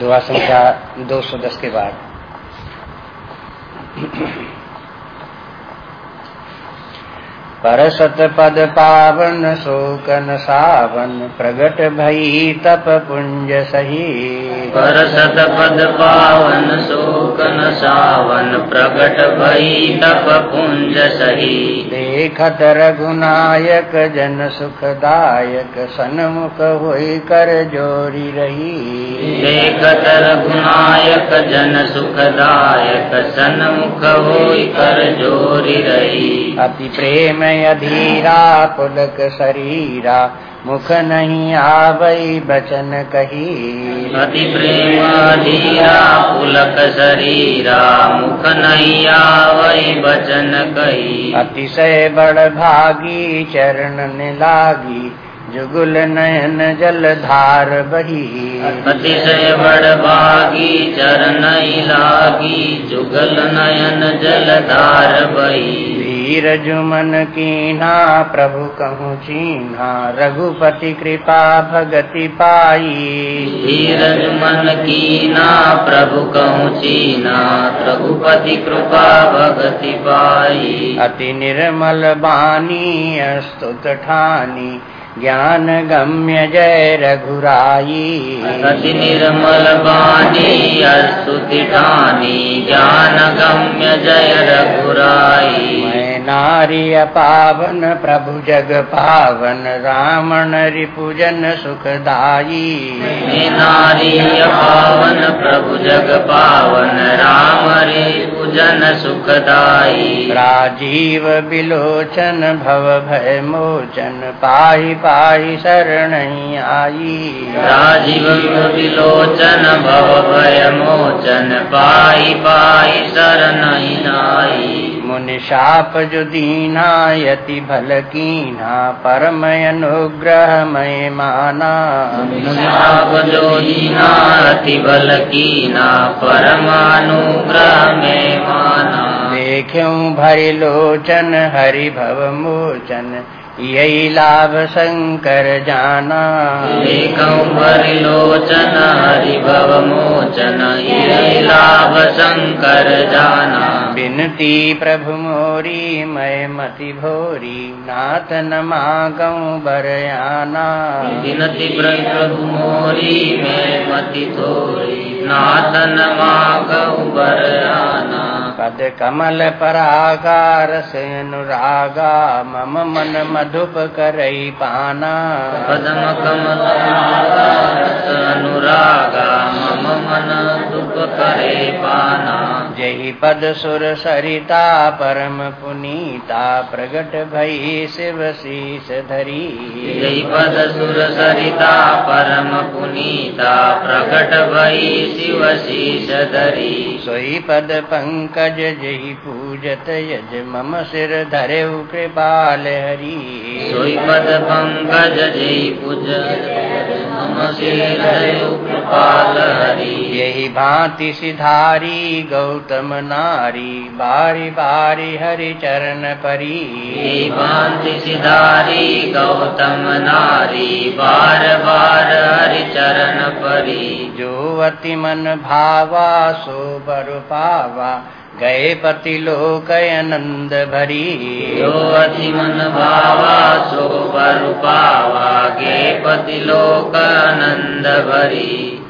दुआ संख्या दो सौ दस के बाद। पर सत पद पावन शोकन सावन प्रगट भई तप पुंज सही पर सत पद पावन शोकन सावन प्रगट भई तप पुंज सही। देखत रघुनायक जन सुखदायक सन्मुख हुई कर जोरी रही। देखत रघुनायक जन सुखदायक सन्मुख हुई कर जोरी रही। अति प्रेम अधीरा पुलक शरीरा मुख नहीं आवई बचन कही। अति प्रेम अधीरा पुलक शरीरा मुख नहीं आवई बचन कही। अतिशय बड़ भागी चरण लागी जुगुल नयन जल धार बही। अतिशय बड़ भागी चरण लागी जुगल नयन जल धार बही। वीर जुमन कीना प्रभु कहूँ चीन्हा रघुपति कृपा भगति पाई वीर जुमन कीना प्रभु कहूँ चीना रघुपति कृपा भगति पाई अति निर्मल बानी स्तुत ठानी ज्ञान गम्य जय रघुराई अति निर्मल बानी स्तुति ठानी ज्ञान गम्य जय रघुराई मैं नारी पावन प्रभु जग पावन रावण रिपुजन सुखदाई मैं नारी पावन प्रभु जग पावन राम रे पूजन सुखदाई राजीव बिलोचन भव भय मोचन पाहि पाहि शरण आई। राजीव विलोचन भव भय मोचन पाई पाई शरण आई। मुनि शाप जो दीना यति भल कीना परम अनुग्रह मय माना शाप जो दीना यति भल कीना परमानुग्रह मय माना। देख्यूं भरि लोचन हरि भव मोचन यही लाभ शंकर जाना। एकम्बर लोचन हरि भव मोचन यही लाभ शंकर जाना। बिनती प्रभु मोरी मैं मति भोरी नाथ न मागऊ बरयाना विनति प्रभु मोरी में मति थोरी नाथन मागऊ बरयाना पद कमल परागार से अनुरागा मम मन मधुप करई पाना। पदम कमल अनुरागा मम मन दुख करे पाना। जही पद सुर सरिता परम पुनीता प्रगट भई शिव शीस धरी। जय पद सुर सरिता परम पुनीता प्रकट भई शिव शीश धरी। सोई पद पंकज जही पूजत यज मम सिर धरे कृपाल हरी। सोई पद पंकज जय पूज मम सिर धरऊ कृपाल हरि। यही भांति सिधारी गौतम नारी बारी बारी हरि चरण परी यही भांति सिधारी गौतम नारी बार बार हरि चरण परी जो अति मन भावा सो बर पावा गए पति लोक आनंद भरी। जो अति मन भावा सो बर पावा गे पति लोक आनंद भरी।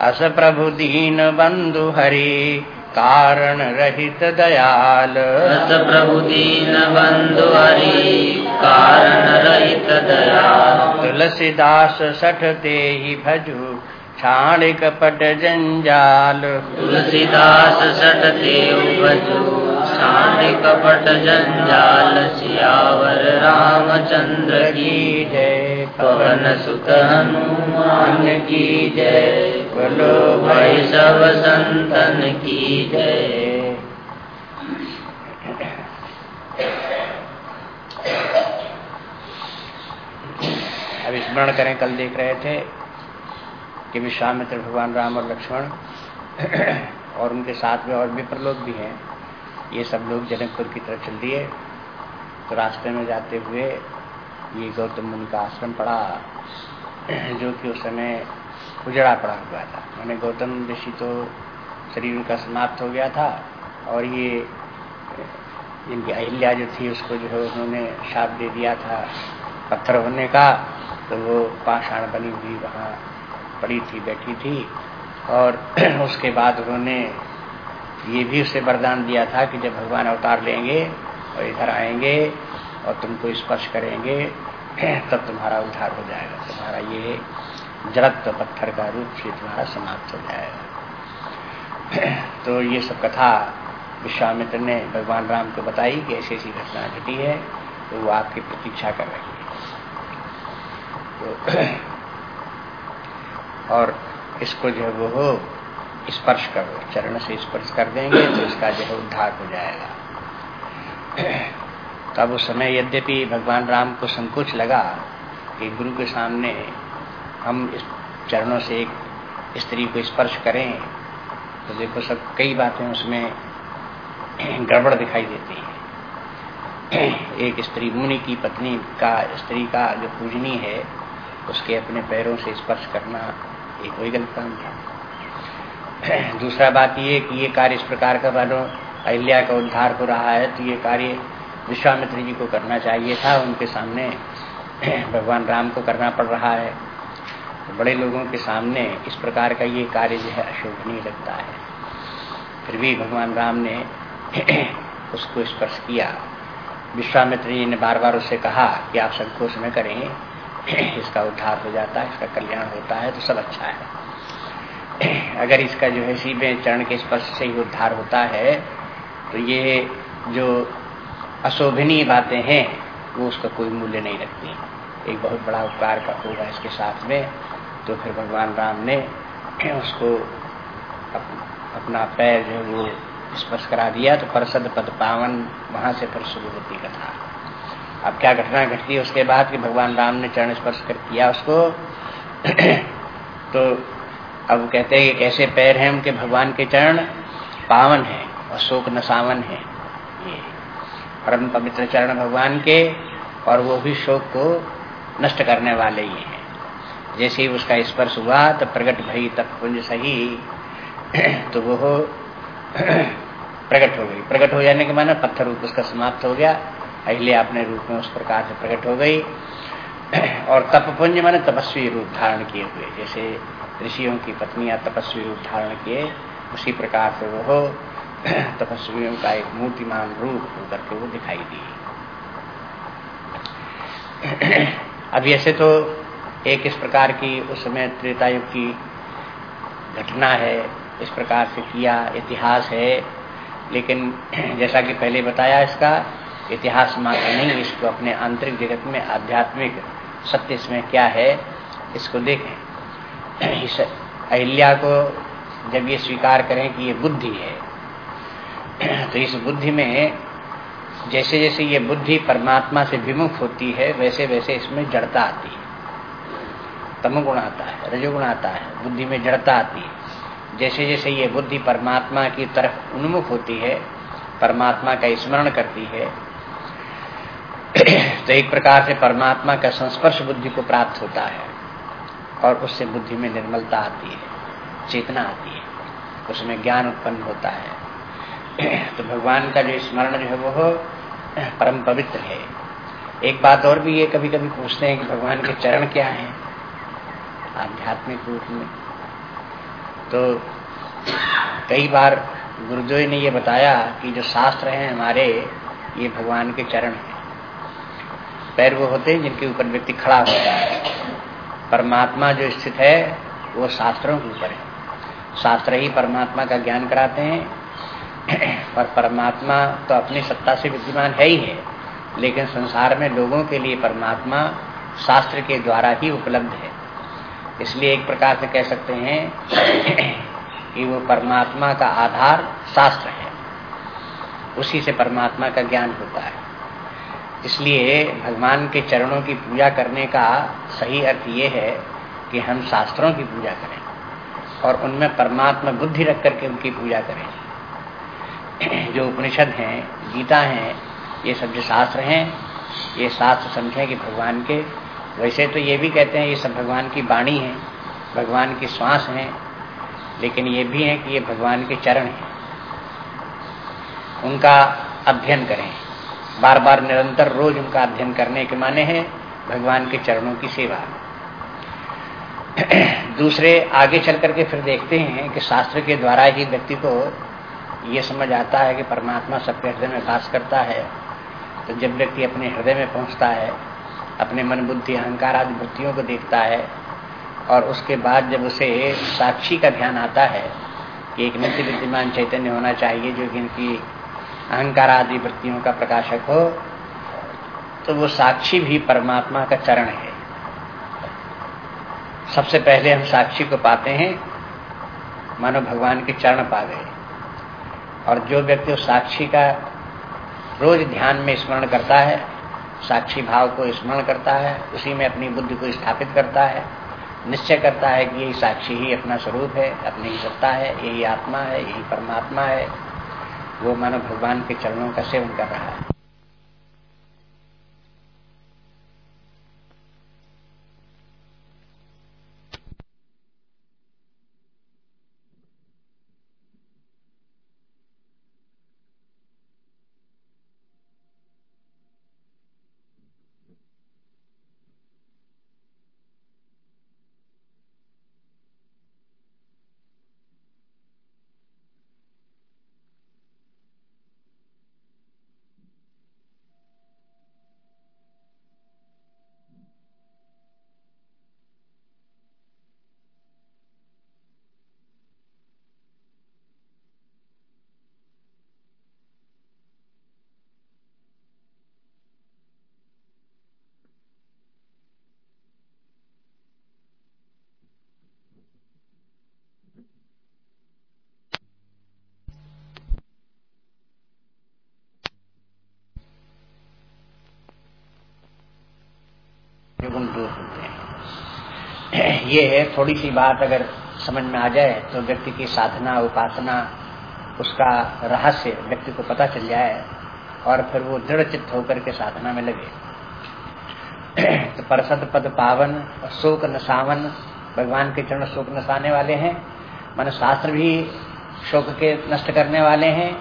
अस प्रभु दीन बंधु हरि कारण रहित दयाल। रस प्रभु दीन बंधु हरि कारण रहित दयाल। तुलसीदास सठ ते ही भजु छाण कपट जंजाल तुलसीदास सट देव भजो शांति कपट जंजाल सियावर रामचंद्र की जय। पवन सुत हनुमान की जय। बोलो भाई सब संतन की जय। अब स्मरण करें कल देख रहे थे कि विश्वामित्र भगवान राम और लक्ष्मण और उनके साथ में और विप्र लोग भी हैं। ये सब लोग जनकपुर की तरफ़ चल दिए। तो रास्ते में जाते हुए ये गौतम मुनि का आश्रम पड़ा, जो कि उस समय उजड़ा पड़ा हुआ था। मैंने गौतम ऋषि तो शरीर उनका समाप्त हो गया था और ये, इनकी अहिल्या जो थी, उसको जो है उन्होंने शाप दे दिया था पत्थर होने का तो वो पाषाण बनी हुई वहाँ पड़ी थी, बैठी थी और उसके बाद उन्होंने ये भी उसे वरदान दिया था कि जब भगवान अवतार लेंगे और इधर आएँगे और तुमको स्पर्श करेंगे, तब तुम्हारा उद्धार हो जाएगा। तुम्हारा ये जड़त्व पत्थर का रूप से तुम्हारा समाप्त हो जाएगा। तो ये सब कथा विश्वामित्र ने भगवान राम को बताई कि ऐसी ऐसी घटना घटी है तो वो आपकी प्रतीक्षा कर रही है। तो और इसको जो है वो स्पर्श करो, चरण से स्पर्श कर देंगे तो इसका जो है उद्धार हो जाएगा। तब उस समय यद्यपि भगवान राम को संकोच लगा कि गुरु के सामने हम इस चरणों से एक स्त्री को स्पर्श करें तो देखो सब कई बातें उसमें गड़बड़ दिखाई देती है। एक स्त्री, मुनि की पत्नी का, स्त्री का जो पूजनी है, उसके अपने पैरों से स्पर्श करना एक वही गलत काम है। दूसरा बात ये कि ये कार्य इस प्रकार का मानो अहिल्या का उद्धार हो रहा है तो ये कार्य विश्वामित्र जी को करना चाहिए था, उनके सामने भगवान राम को करना पड़ रहा है। तो बड़े लोगों के सामने इस प्रकार का ये कार्य जो है अशोभनीय लगता है। फिर भी भगवान राम ने उसको स्पर्श किया। विश्वामित्र जी ने बार बार उससे कहा कि आप संकोच न करें इसका उद्धार हो जाता है इसका कल्याण होता है तो सब अच्छा है। अगर इसका जो है सीधे चरण के स्पर्श से ही उद्धार होता है तो ये जो अशोभनीय बातें हैं वो उसका कोई मूल्य नहीं रखती। एक बहुत बड़ा उपकार का होगा इसके साथ में तो फिर भगवान राम ने उसको अप, अपना पैर जो वो स्पर्श करा दिया तो परसद पद पावन वहाँ से फिर शुरू होती कथा। अब क्या घटना घटती है उसके बाद कि भगवान राम ने चरण स्पर्श कर किया उसको? तो अब कहते हैं कि कैसे पैर हैं उनके भगवान के चरण? पावन है और शोक नसावन है परम पवित्र चरण भगवान के और वो भी शोक को नष्ट करने वाले ही हैं। जैसे ही उसका स्पर्श हुआ तो प्रकट भई तब पुंज सही। तो वो प्रकट हो गई। प्रकट हो जाने के माना पत्थर रूप उसका समाप्त हो गया। अहिल्या अपने रूप में उस प्रकार से प्रकट हो गई। और तपपुंज माने तपस्वी रूप धारण किए हुए, जैसे ऋषियों की पत्नियाँ तपस्वी रूप धारण किए, उसी प्रकार से वह तपस्वियों का एक मूर्तिमान रूप होकर के वो दिखाई दी। अब ऐसे तो एक इस प्रकार की उस समय त्रेतायुग की घटना है, इस प्रकार से किया, इतिहास है, लेकिन जैसा कि पहले बताया इसका इतिहास मात्र नहीं, इसको अपने आंतरिक जगत में आध्यात्मिक सत्य इसमें क्या है, इसको देखें। इस अहिल्या को जब ये स्वीकार करें कि ये बुद्धि है तो इस बुद्धि में जैसे जैसे ये बुद्धि परमात्मा से विमुख होती है वैसे वैसे इसमें जड़ता आती है। तमगुण आता है रजोगुण आता है, बुद्धि में जड़ता आती है। जैसे जैसे ये बुद्धि परमात्मा की तरफ़ उन्मुख होती है, परमात्मा का स्मरण करती है तो एक प्रकार से परमात्मा का संस्पर्श बुद्धि को प्राप्त होता है और उससे बुद्धि में निर्मलता आती है, चेतना आती है, उसमें ज्ञान उत्पन्न होता है। तो भगवान का जो स्मरण जो है वो परम पवित्र है। एक बात और भी ये कभी कभी पूछते हैं कि भगवान के चरण क्या हैं? आध्यात्मिक रूप में। तो कई बार गुरुदेव ने ये बताया कि जो शास्त्र हैं हमारे, ये भगवान के चरण हैं। पैर वो होते हैं जिनके ऊपर व्यक्ति खड़ा होता है। परमात्मा जो स्थित है, वो शास्त्रों के ऊपर है। शास्त्र ही परमात्मा का ज्ञान कराते हैं। और परमात्मा तो अपनी सत्ता से विद्यमान है ही है। लेकिन संसार में लोगों के लिए परमात्मा शास्त्र के द्वारा ही उपलब्ध है। इसलिए एक प्रकार से कह सकते हैं कि वो परमात्मा का आधार शास्त्र है। उसी से परमात्मा का ज्ञान होता है। इसलिए भगवान के चरणों की पूजा करने का सही अर्थ ये है कि हम शास्त्रों की पूजा करें और उनमें परमात्मा बुद्धि रख करके उनकी पूजा करें। जो उपनिषद हैं, गीता हैं, ये सब जो शास्त्र हैं, ये शास्त्र समझें कि भगवान के, वैसे तो ये भी कहते हैं ये सब भगवान की वाणी है, भगवान की श्वास हैं, लेकिन ये भी है कि ये भगवान के चरण हैं। उनका अध्ययन करें। बार बार निरंतर रोज उनका अध्ययन करने के माने हैं, भगवान के चरणों की सेवा। दूसरे आगे चल करके फिर देखते हैं कि शास्त्र के द्वारा ही व्यक्ति को ये समझ आता है कि परमात्मा सबके हृदय में वास करता है। तो जब व्यक्ति अपने हृदय में पहुँचता है, अपने मन बुद्धि, अहंकार आदि वृत्तियों को देखता है और उसके बाद जब उसे साक्षी का ध्यान आता है कि एक नित्य विद्यमान चैतन्य होना चाहिए जो कि इनकी अहंकार आदि वृत्तियों का प्रकाशक हो तो वो साक्षी भी परमात्मा का चरण है। सबसे पहले हम साक्षी को पाते हैं, मानो भगवान के चरण पा गए। और जो व्यक्ति उस साक्षी का रोज ध्यान में स्मरण करता है, साक्षी भाव को स्मरण करता है, उसी में अपनी बुद्धि को स्थापित करता है, निश्चय करता है कि यही साक्षी ही अपना स्वरूप है, अपनी सत्ता है, यही आत्मा है, यही परमात्मा है। वो मानव भगवान के चरणों का सेवन कर रहा है गुण दूर होते हैं ये है, थोड़ी सी बात अगर समझ में आ जाए तो व्यक्ति की साधना, उपासना, उसका रहस्य व्यक्ति को पता चल जाए और फिर वो दृढ़ चित्त होकर के साधना में लगे। तो परसद पद पावन, शोक नसावन भगवान के चरण शोक नसाने वाले हैं, मन शास्त्र भी शोक के नष्ट करने वाले हैं,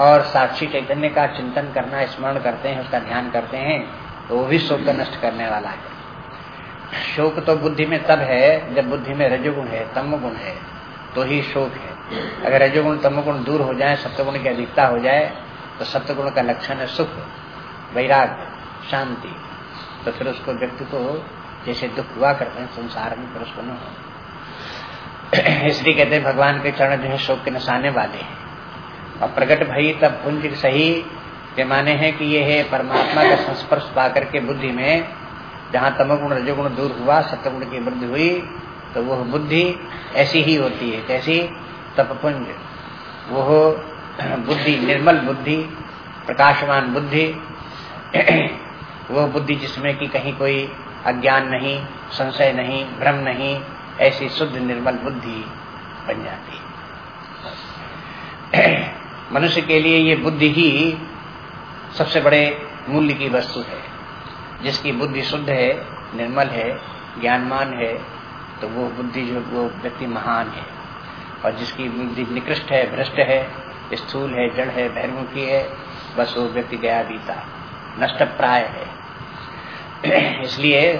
और साक्षी चैतन्य का चिंतन करना, स्मरण करते हैं, उसका ध्यान करते हैं तो वो भी शोक का नष्ट करने वाला है। शोक तो बुद्धि में तब है, जब बुद्धि में रजोगुण है तम गुण है तो ही शोक है। अगर रजोगुण तम गुण दूर हो जाए, सप्तगुण की अधिकता हो जाए तो सप्तगुण का लक्षण है सुख वैराग शांति। तो फिर उसको व्यक्ति को जैसे दुख हुआ करते हैं, संसार में, फिर उसको न हो। इसलिए कहते हैं, भगवान के चरण जो है, शोक के नसाने वाले हैं। और प्रकट भई, तब पुंज सही के माने हैं कि ये है परमात्मा का संस्पर्श पा करके बुद्धि में जहाँ तमगुण, रजोगुण दूर हुआ, सत्यगुण की वृद्धि हुई तो वह बुद्धि ऐसी ही होती है कैसी तपपुंज। वो बुद्धि, निर्मल बुद्धि प्रकाशमान बुद्धि, वह बुद्धि जिसमें कि कहीं कोई अज्ञान नहीं, संशय नहीं, भ्रम नहीं, ऐसी शुद्ध निर्मल बुद्धि बन जाती है। मनुष्य के लिए ये बुद्धि ही सबसे बड़े मूल्य की वस्तु है। जिसकी बुद्धि शुद्ध है, निर्मल है, ज्ञानमान है तो वो बुद्धि जो, वो व्यक्ति महान है। और जिसकी बुद्धि निकृष्ट है, भ्रष्ट है, स्थूल है, जड़ है बहिर्मुखी है, बस वो व्यक्ति गया बीता नष्ट प्राय है। इसलिए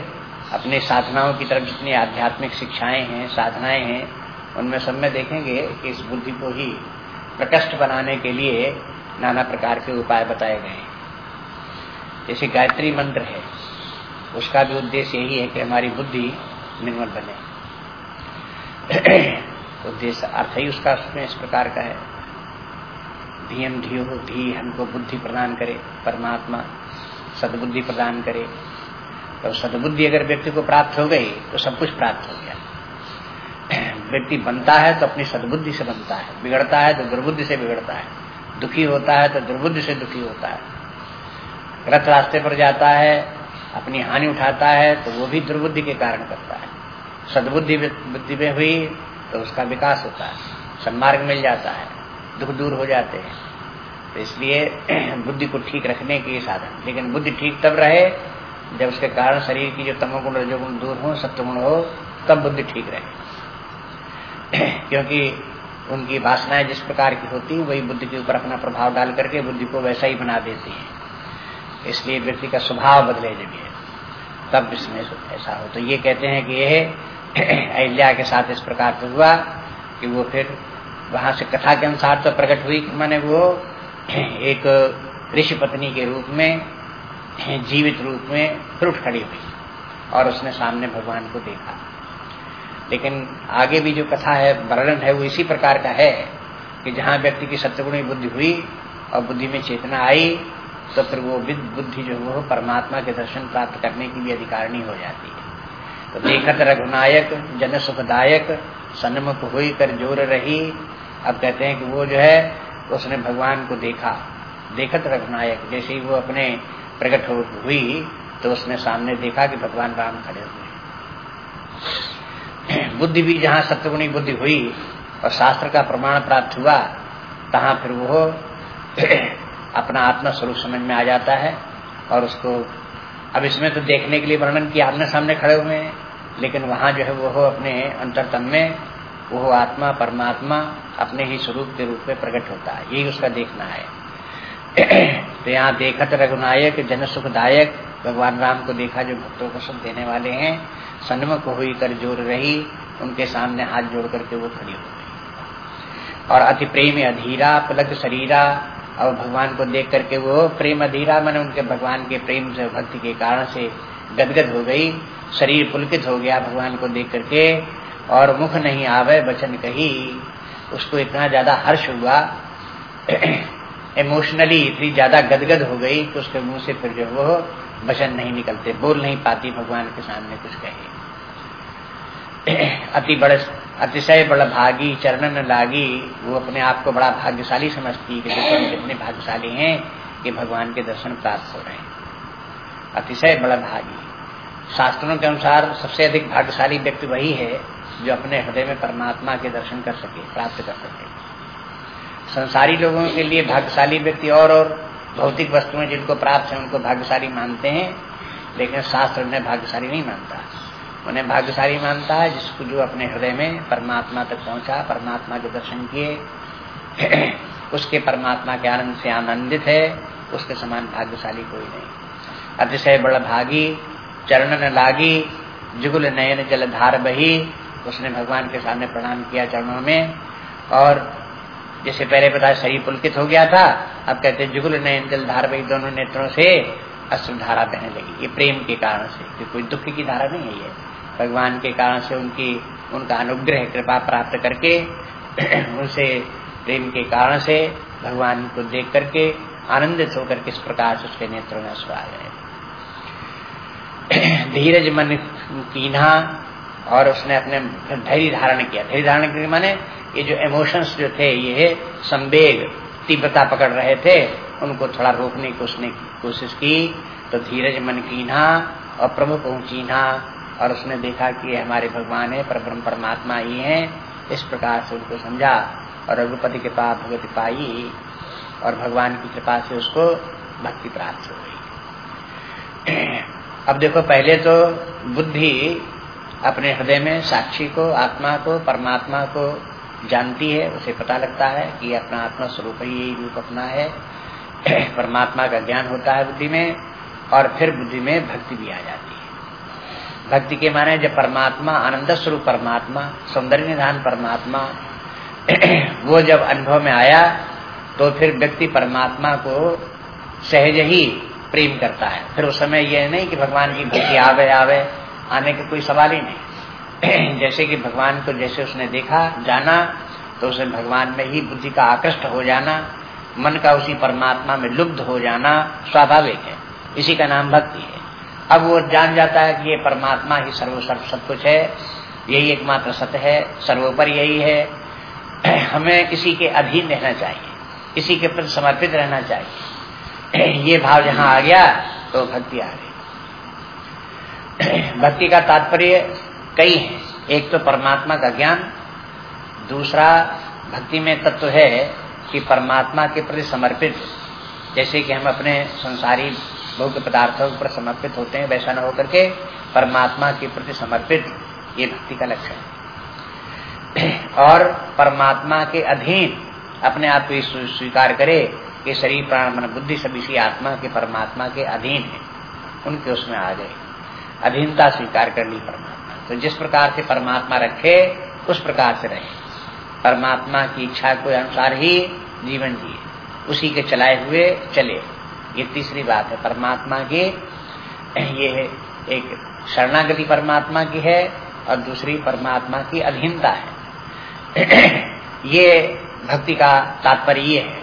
अपने साधनाओं की तरफ़ जितनी आध्यात्मिक शिक्षाएँ हैं, साधनाएँ हैं, उनमें सब में देखेंगे कि इस बुद्धि को ही प्रकष्ट बनाने के लिए नाना प्रकार के उपाय बताए गए हैं। जैसे गायत्री मंत्र है, उसका भी उद्देश्य यही है कि हमारी बुद्धि निर्मल बने। उद्देश्य अर्थ ही उसका उसमें इस प्रकार का है। धीम धियो धी हमको बुद्धि प्रदान करे, परमात्मा सदबुद्धि प्रदान करे। तो सदबुद्धि अगर व्यक्ति को प्राप्त हो गई तो सब कुछ प्राप्त हो गया। व्यक्ति बनता है तो अपनी सदबुद्धि से बनता है, बिगड़ता है तो दुर्बुद्धि से बिगड़ता है। दुखी होता है तो दुर्बुद्धि से दुखी होता है। गलत रास्ते पर जाता है, अपनी हानि उठाता है तो वो भी दुर्बुद्धि के कारण करता है। सदबुद्धि बुद्धि में हुई तो उसका विकास होता है। सन्मार्ग मिल जाता है, दुख दूर हो जाते हैं। तो इसलिए बुद्धि को ठीक रखने के साधन। लेकिन बुद्धि ठीक तब रहे, जब उसके कारण शरीर की जो तमोगुण, रजोगुण दूर हो सत्यगुण हो, तब बुद्धि ठीक रहे। क्योंकि उनकी वासनाएँ जिस प्रकार की होती है, वही बुद्धि के ऊपर अपना प्रभाव डाल करके बुद्धि को वैसा ही बना देती है। इसलिए व्यक्ति का स्वभाव बदले जब ये तब इसमें ऐसा हो। तो ये कहते हैं कि यह अहिल्या के साथ इस प्रकार से हुआ कि वो फिर वहाँ से कथा के अनुसार तो प्रकट हुई कि मैंने वो एक ऋषि पत्नी के रूप में, जीवित रूप में फिर उठ खड़ी हुई और उसने सामने भगवान को देखा। लेकिन आगे भी जो कथा है, वर्णन है, वो इसी प्रकार का है कि जहाँ व्यक्ति की सत्यगुणी बुद्धि हुई और बुद्धि में चेतना आई तो फिर वो बुद्धि जो वो परमात्मा के दर्शन प्राप्त करने की भी अधिकारिणी हो जाती है। तो देखत रघुनायक जन सुखदायक सन्मुख हुई कर ज़ोर रही। अब कहते हैं कि वो जो है, उसने भगवान को देखा। देखत रघुनायक, जैसे ही वो अपने प्रकट हुई तो उसने सामने देखा कि भगवान राम खड़े हुए बुद्धि भी जहाँ सत्यगुणी बुद्धि हुई और शास्त्र का प्रमाण प्राप्त हुआ, तहाँ फिर वो अपना आत्मा स्वरूप समझ में आ जाता है और उसको, अब इसमें तो देखने के लिए वर्णन किया आमने सामने खड़े हुए हैं, लेकिन वहाँ जो है वो अपने अंतरतम में, वो आत्मा, परमात्मा, अपने ही स्वरूप के रूप में प्रकट होता है, यही उसका देखना है। तो यहाँ देखत रघुनायक जन सुखदायक भगवान राम को देखा जो भक्तों को सुख देने वाले हैं सन्मुख हुई कर ज़ोर रही, उनके सामने हाथ जोड़ करके वो खड़ी हो गई और अति प्रेम अधीरा पलक शरीरा और भगवान को देख करके वो प्रेम अधीरा मैंने उनके भगवान के प्रेम से भक्ति के कारण से गदगद हो गई, शरीर पुलकित हो गया भगवान को देख करके, और मुख नहीं आवे, वचन कही। उसको इतना ज़्यादा हर्ष हुआ इमोशनली इतनी ज़्यादा गदगद हो गई कि उसके मुँह से फिर जो वो वचन नहीं निकलते, बोल नहीं पाती भगवान के सामने कुछ कहे। अति बड़े अतिशय बड़ा भागी, चरणन लागी, वो अपने आप को बड़ा भाग्यशाली समझती है कि कितने भाग्यशाली हैं कि भगवान के दर्शन प्राप्त हो रहे हैं। अतिशय बड़ा भागी। शास्त्रों के अनुसार सबसे अधिक भाग्यशाली व्यक्ति वही है जो अपने हृदय में परमात्मा के दर्शन कर सके, प्राप्त कर सके। संसारी लोगों के लिए भाग्यशाली व्यक्ति और और भौतिक वस्तुएँ जिनको प्राप्त है, उनको भाग्यशाली मानते हैं, लेकिन शास्त्र उन्हें भाग्यशाली नहीं मानता। उन्हें भाग्यशाली मानता है, जिसको जो अपने हृदय में परमात्मा तक पहुँचा, परमात्मा के दर्शन किए, उसके परमात्मा के आनंद से आनंदित है, उसके समान भाग्यशाली कोई नहीं। अतिशय बड़ भागी, चरण लागी, जुगुल नयन जल धार बही, उसने भगवान के सामने प्रणाम किया चरणों में, और जैसे पहले बताया शरीर पुलकित हो गया था, अब कहते जुगुल नयन जल धार बही दोनों नेत्रों से अश्रु धारा बहने लगी। ये प्रेम के कारण से कोई दुख की धारा नहीं है ये। भगवान के कारण से उनकी, उनका अनुग्रह कृपा प्राप्त करके, उनसे प्रेम के कारण से भगवान को देख करके आनंदित होकर किस प्रकार से उसके नेत्रों में आ गए धीरज मन कीन्हा और उसने अपने धैर्य धारण किया। धैर्य धारण करके माने ये जो इमोशंस जो थे, ये संवेग, तीव्रता पकड़ रहे थे, उनको थोड़ा रोकने की उसने कोशिश की। तो धीरज मन कीन्हा और प्रभु को चीन्हा और उसने देखा कि हमारे भगवान है पर ब्रह्म परमात्मा ही है। इस प्रकार से उनको समझा और रघुपति के पास भगवती पाई और भगवान की कृपा से उसको भक्ति प्राप्त हो गई। अब देखो, पहले तो बुद्धि अपने हृदय में साक्षी को, आत्मा को, परमात्मा को जानती है, उसे पता लगता है कि अपना आत्मा स्वरूप ही यही रूप अपना है। परमात्मा का ज्ञान होता है बुद्धि में और फिर बुद्धि में भक्ति भी आ जाती है। भक्ति के माने जब परमात्मा, आनंद स्वरूप परमात्मा, सौंदर्य निधान परमात्मा, वो जब अनुभव में आया तो फिर व्यक्ति परमात्मा को सहज ही प्रेम करता है। फिर उस समय यह नहीं कि भगवान की भक्ति आवे आवे, आने का कोई सवाल ही नहीं। जैसे कि भगवान को जैसे उसने देखा, जाना तो उसे भगवान में ही बुद्धि का आकृष्ट हो जाना, मन का उसी परमात्मा में लुब्ध हो जाना स्वाभाविक है। इसी का नाम भक्ति है। अब वो जान जाता है कि ये परमात्मा ही सर्व सर्व सब कुछ है, यही एकमात्र सत्य है, सर्वोपर यही है। हमें इसी के अधीन रहना चाहिए, इसी के प्रति समर्पित रहना चाहिए। ये भाव जहाँ आ गया तो भक्ति आ गई। भक्ति का तात्पर्य कई है। एक तो परमात्मा का ज्ञान, दूसरा भक्ति में तत्व है कि परमात्मा के प्रति समर्पित, जैसे कि हम अपने संसारी भोग पदार्थों पर समर्पित होते हैं, वैसा न होकर के परमात्मा के प्रति समर्पित ये भक्ति का लक्षण है। और परमात्मा के अधीन अपने आप को स्वीकार करे कि शरीर, प्राण, मन, बुद्धि सभी इसी आत्मा के, परमात्मा के अधीन है। उनके उसमें आ गए। अधीनता स्वीकार कर ली परमात्मा। तो जिस प्रकार से परमात्मा रखे, उस प्रकार से रहे। परमात्मा की इच्छा के अनुसार ही जीवन जिए। उसी के चलाए हुए चले। ये तीसरी बात है, परमात्मा की, ये एक शरणागति परमात्मा की है और दूसरी परमात्मा की अधीनता है। ये भक्ति का तात्पर्य है।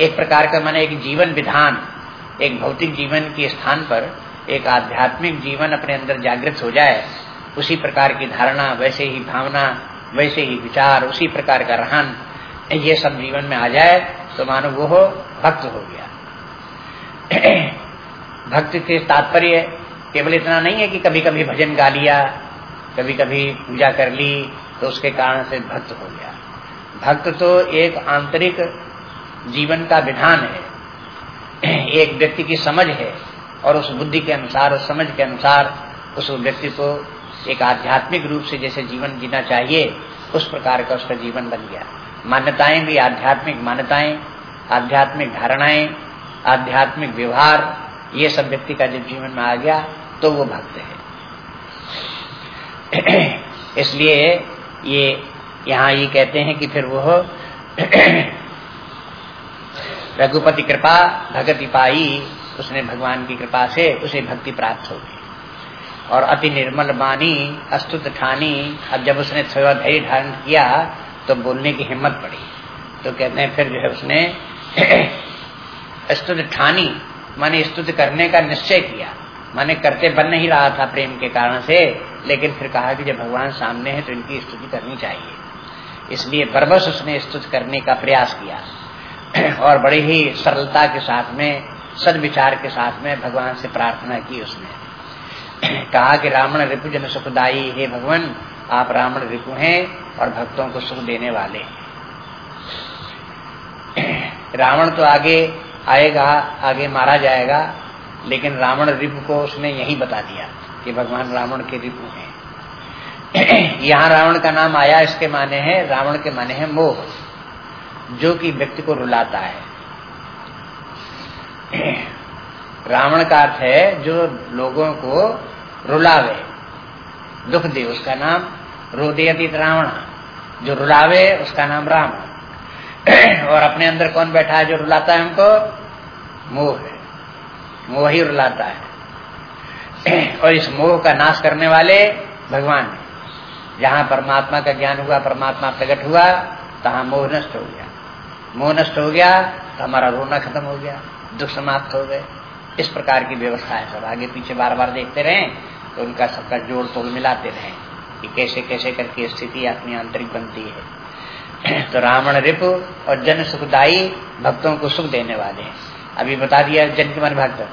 एक प्रकार का माने एक जीवन विधान, एक भौतिक जीवन के स्थान पर एक आध्यात्मिक जीवन अपने अंदर जागृत हो जाए, उसी प्रकार की धारणा, वैसे ही भावना, वैसे ही विचार, उसी प्रकार का रहन, ये सब जीवन में आ जाए तो मानो वो हो, भक्त हो गया। भक्त से तात्पर्य केवल इतना नहीं है कि कभी कभी भजन गा लिया कभी कभी पूजा कर ली तो उसके कारण से भक्त हो गया। भक्त तो एक आंतरिक जीवन का विधान है। एक व्यक्ति की समझ है और उस बुद्धि के अनुसार, उस समझ के अनुसार उस व्यक्ति को एक आध्यात्मिक रूप से जैसे जीवन जीना चाहिए, उस प्रकार का उसका जीवन बन गया। मान्यताएँ भी आध्यात्मिक मान्यताएँ, आध्यात्मिक धारणाएँ आध्यात्मिक व्यवहार, ये सब व्यक्ति का जब जीवन में आ गया तो वो भक्त है। इसलिए ये, यहाँ ये कहते हैं कि फिर वो रघुपति कृपा, भगति पाई, उसने भगवान की कृपा से उसे भक्ति प्राप्त हो गई। और अति निर्मल बानी अस्तुत ठानी अब जब उसने थोड़ा धैर्य धारण किया तो बोलने की हिम्मत पड़ी तो कहते हैं, फिर जो है उसने स्तुत ठानी, माने स्तुत करने का निश्चय किया। माने करते बन नहीं रहा था प्रेम के कारण से, लेकिन फिर कहा कि जब भगवान सामने है तो इनकी स्तुति करनी चाहिए। इसलिए बरबस उसने स्तुत करने का प्रयास किया। और बड़े ही सरलता के साथ में, सदविचार के साथ में भगवान से प्रार्थना की उसने। कहा कि रावण रिपु जन सुखदायी हे भगवान, आप रावण रिपु हैं और भक्तों को सुख देने वाले हैं। रावण तो आगे आएगा, आगे मारा जाएगा, लेकिन रावण रिपु को उसने यही बता दिया कि भगवान रावण के रिपु हैं। यहाँ रावण का नाम आया, इसके माने हैं, रावण के माने हैं मोह, जो कि व्यक्ति को रुलाता है। रावण का अर्थ है, जो लोगों को रुलावे, दुख दे, उसका नाम रोदयती रावण, जो रुलावे, उसका नाम राम। और अपने अंदर कौन बैठा है जो रुलाता है हमको? मोह है। मोह ही रुलाता है। और इस मोह का नाश करने वाले भगवान है। जहाँ परमात्मा का ज्ञान हुआ, परमात्मा प्रकट हुआ, तहां मोह नष्ट हो गया। मोह नष्ट हो गया तो हमारा रोना खत्म हो गया, दुख समाप्त हो गए। इस प्रकार की व्यवस्था है सब। आगे पीछे बार बार देखते रहे तो उनका सबका जोड़ तोड़ मिलाते रहे कि कैसे कैसे करके स्थिति अपनी आंतरिक बनती है। तो रावण रिप और जन सुखदायी भक्तों को सुख देने वाले हैं। अभी बता दिया जन के मन भक्त।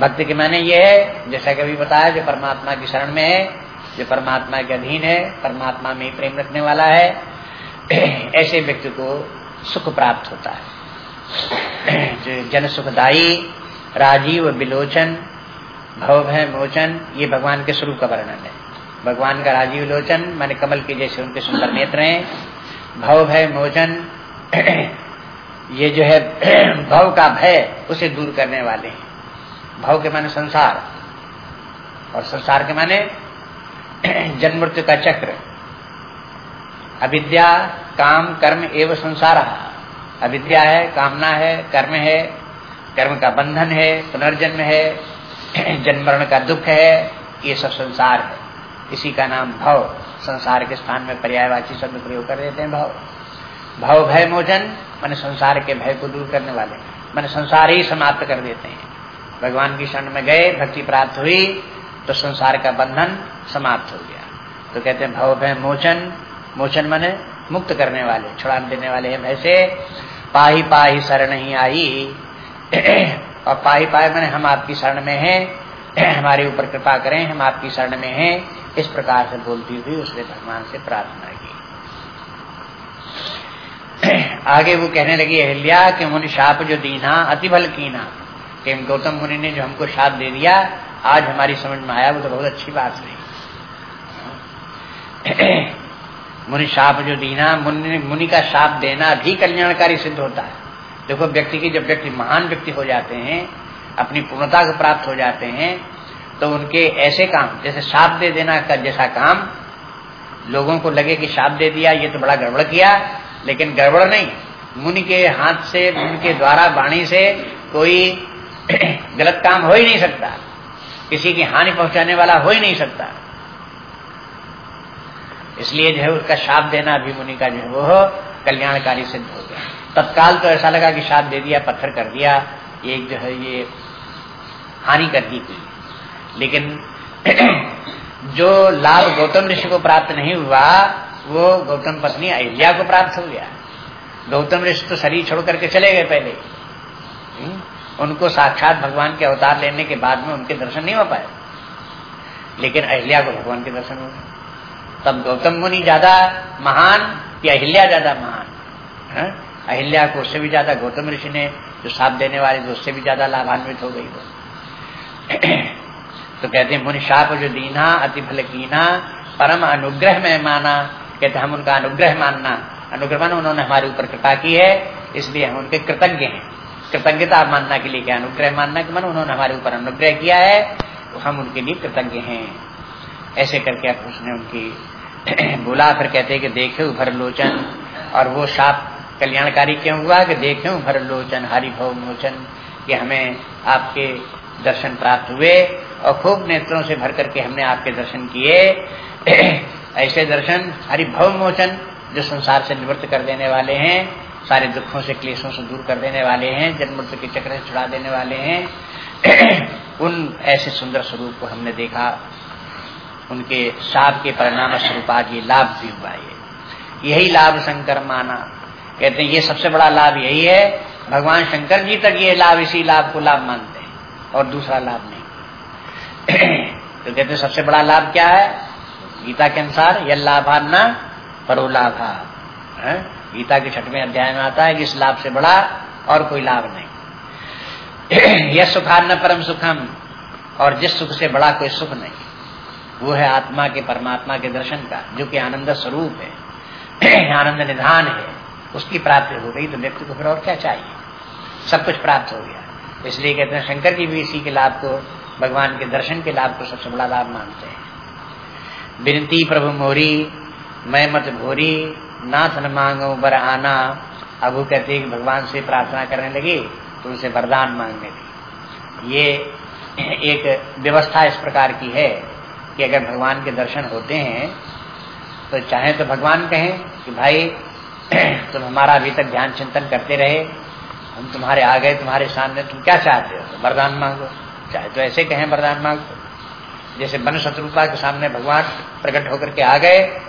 भक्त के माने ये है, जैसा कि अभी बताया, जो परमात्मा की शरण में है, जो परमात्मा के अधीन है, परमात्मा में ही प्रेम रखने वाला है, ऐसे व्यक्ति को सुख प्राप्त होता है। जो जन सुखदायी, राजीव, विलोचन, भव भय मोचन, ये भगवान के स्वरूप का वर्णन है। भगवान का राजीव लोचन, माने कमल के जैसे उनके सुंदर नेत्र हैं भव भय मोचन, ये जो है, भव का भय, उसे दूर करने वाले हैं। भव के माने संसार। और संसार के माने, जन्म मृत्यु का चक्र। अविद्या, काम, कर्म एवं संसार। अविद्या है, कामना है, कर्म है, कर्म का बंधन है, पुनर्जन्म है, जन्म मरण का दुख है, ये सब संसार है। इसी का नाम भव। संसार के स्थान में पर्यायवाची शब्द प्रयोग कर देते हैं भाव। भाव, भय, मोचन, मान संसार के भय को दूर करने वाले। मान संसार ही समाप्त कर देते हैं। भगवान की शरण में गए, भक्ति प्राप्त हुई तो संसार का बंधन समाप्त हो गया। तो कहते हैं, भव, भय, मोचन मोचन माने मुक्त करने वाले, छुड़ान देने वाले हैं भय से। पाही पाही, शरण ही आई। और पाही पाए मैंने हम आपकी शरण में हैं, हमारे ऊपर कृपा करें, हम आपकी शरण में हैं। इस प्रकार से बोलती हुई उसने भगवान से प्रार्थना की। आगे वो कहने लगी, अहिल्या, कि मुनि शाप जो दीना, अति बल कीना। कि गौतम मुनि ने जो हमको शाप दे दिया, आज हमारी समझ में आया, वो तो बहुत अच्छी बात रही। मुनि शाप जो दीना, मुनि मुनि का शाप देना भी कल्याणकारी सिद्ध होता है। देखो, व्यक्ति की जब व्यक्ति महान व्यक्ति हो जाते हैं, अपनी पूर्णता को प्राप्त हो जाते हैं तो उनके ऐसे काम, जैसे साप दे देना का जैसा काम, लोगों को लगे कि साप दे दिया, ये तो बड़ा गड़बड़ किया, लेकिन गड़बड़ नहीं। मुनि के हाथ से उनके द्वारा वाणी से कोई गलत काम हो ही नहीं सकता। किसी की हानि पहुँचाने वाला हो ही नहीं सकता। इसलिए जो है उसका शाप देना भी मुनि का जो है वो कल्याणकारी सिद्ध हो गया। तत्काल तो ऐसा लगा कि शाप दे दिया, पत्थर कर दिया, एक जो है ये हानि कर दी कोई लेकिन जो लाभ गौतम ऋषि को प्राप्त नहीं हुआ, वो गौतम पत्नी अहिल्या को प्राप्त हो गया। गौतम ऋषि तो शरीर छोड़ करके चले गए पहले। हम्म? उनको साक्षात भगवान के अवतार लेने के बाद में उनके दर्शन नहीं हो पाए। लेकिन अहिल्या को भगवान के दर्शन हो गए। तब गौतम मुनि ज़्यादा महान या अहिल्या ज़्यादा महान? है? अहिल्या को उससे भी ज़्यादा गौतम ऋषि ने जो साथ देने वाले थे, उससे भी ज़्यादा लाभान्वित हो गई वो। तो कहते हैं, मुनि शाप जो दीना, अति फल कीना, परम अनुग्रह में माना। कहते हम उनका अनुग्रह मानना। अनुग्रह माना, उन्होंने हमारे ऊपर कृपा की है, इसलिए हम उनके कृतज्ञ हैं। कृतज्ञता मानना के लिए क्या? अनुग्रह मानना कि मन उन्होंने हमारे ऊपर अनुग्रह किया है तो हम उनके लिए कृतज्ञ हैं। ऐसे करके आप उसने उनकी बोला, फिर कहते कि, देखे उभर लोचन और वो साप कल्याणकारी क्यों हुआ? कि देखे उभर लोचन हरि भव मोचन, कि हमें आपके दर्शन प्राप्त हुए और खूब नेत्रों से भर करके हमने आपके दर्शन किए। ऐसे दर्शन हरि भव मोचन, जो संसार से निवृत्त कर देने वाले हैं, सारे दुखों से, क्लेशों से दूर कर देने वाले हैं जन्म मृत्यु के चक्र से छुड़ा देने वाले हैं। उन ऐसे सुंदर स्वरूप को हमने देखा। उनके साप के परिणाम स्वरूप आज ये लाभ भी हुआ ये। यही लाभ शंकर माना। कहते हैं, ये सबसे बड़ा लाभ यही है। भगवान शंकर जी तक ये लाभ, इसी लाभ को लाभ मानते और दूसरा लाभ नहीं। तो कहते सबसे बड़ा लाभ क्या है? गीता के अनुसार, यह लाभान्ना परो लाभा गीता के छठवें अध्याय में आता है कि इस लाभ से बड़ा और कोई लाभ नहीं। यह सुखान्न परम सुखम, और जिस सुख से बड़ा कोई सुख नहीं, वो है आत्मा के परमात्मा के दर्शन का, जो कि आनंद स्वरूप है। आनंद निधान है, उसकी प्राप्ति हो गई तो व्यक्ति को फिर और क्या चाहिए? सब कुछ प्राप्त हो गया। इसलिए कहते हैं, शंकर जी भी इसी के लाभ को, भगवान के दर्शन के लाभ को सबसे बड़ा लाभ मानते हैं। विनती प्रभु मोरी, मैं मत भोरी, नाथ न मांगो बर आना। अब वो कहते कि भगवान से प्रार्थना करने लगी तो उनसे वरदान मांगने लगी। ये एक व्यवस्था इस प्रकार की है कि अगर भगवान के दर्शन होते हैं तो चाहे तो भगवान कहें कि भाई, तुम हमारा अभी तक ध्यान चिंतन करते रहे हम तुम्हारे आ गए, तुम्हारे सामने तुम क्या चाहते हो? वरदान मांगो। चाहे तो ऐसे कहें वरदान मांगो। जैसे वन शत्रुपा के सामने भगवान प्रकट होकर के आ गए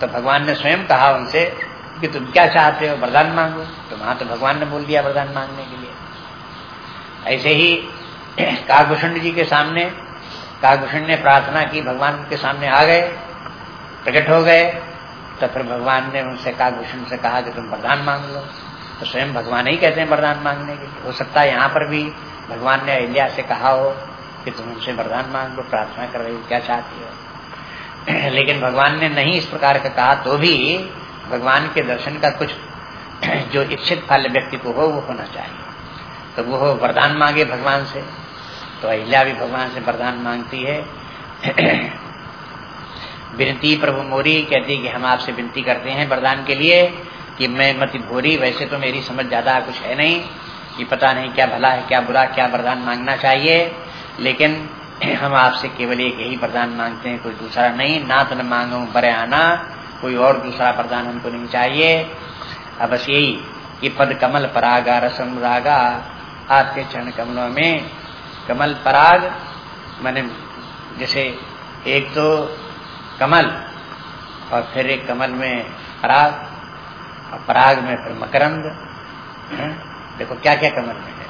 तो भगवान ने स्वयं कहा उनसे कि तुम क्या चाहते हो? वरदान मांगो। तो वहाँ तो भगवान ने बोल दिया वरदान मांगने के लिए। ऐसे ही कागभूषण जी के सामने, कागभूषण ने प्रार्थना की, भगवान के सामने आ गए, प्रकट हो गए तो फिर भगवान ने उनसे कागभूषण से कहा कि तुम वरदान मांग लो। तो स्वयं भगवान ही कहते हैं वरदान मांगने के लिए। हो सकता है यहाँ पर भी भगवान ने अहिल्या से कहा हो कि तुम उनसे वरदान मांग लो प्रार्थना कर रही हो क्या चाहती हो? लेकिन भगवान ने नहीं इस प्रकार का कहा तो भी भगवान के दर्शन का कुछ जो इच्छित फल व्यक्ति को हो, वो होना चाहिए। तो वो वरदान मांगे भगवान से तो अहिल्या भी भगवान से वरदान मांगती है। विनती प्रभु मोरी कहती है कि हम आपसे विनती करते हैं वरदान के लिए। कि मैं मति भोरी, वैसे तो मेरी समझ ज़्यादा कुछ है नहीं कि पता नहीं क्या भला है, क्या बुरा, क्या वरदान मांगना चाहिए। लेकिन हम आपसे केवल एक यही वरदान मांगते हैं, कोई दूसरा नहीं नाथ न मांगो बरे आना, कोई और दूसरा वरदान हमको नहीं चाहिए। अब बस यही कि पद कमल परागा, रसम रागा आपके चरण कमलों में कमल पराग, मैंने जैसे एक तो कमल और फिर एक कमल में पराग और पराग में फिर मकरंद देखो क्या क्या कमल में है।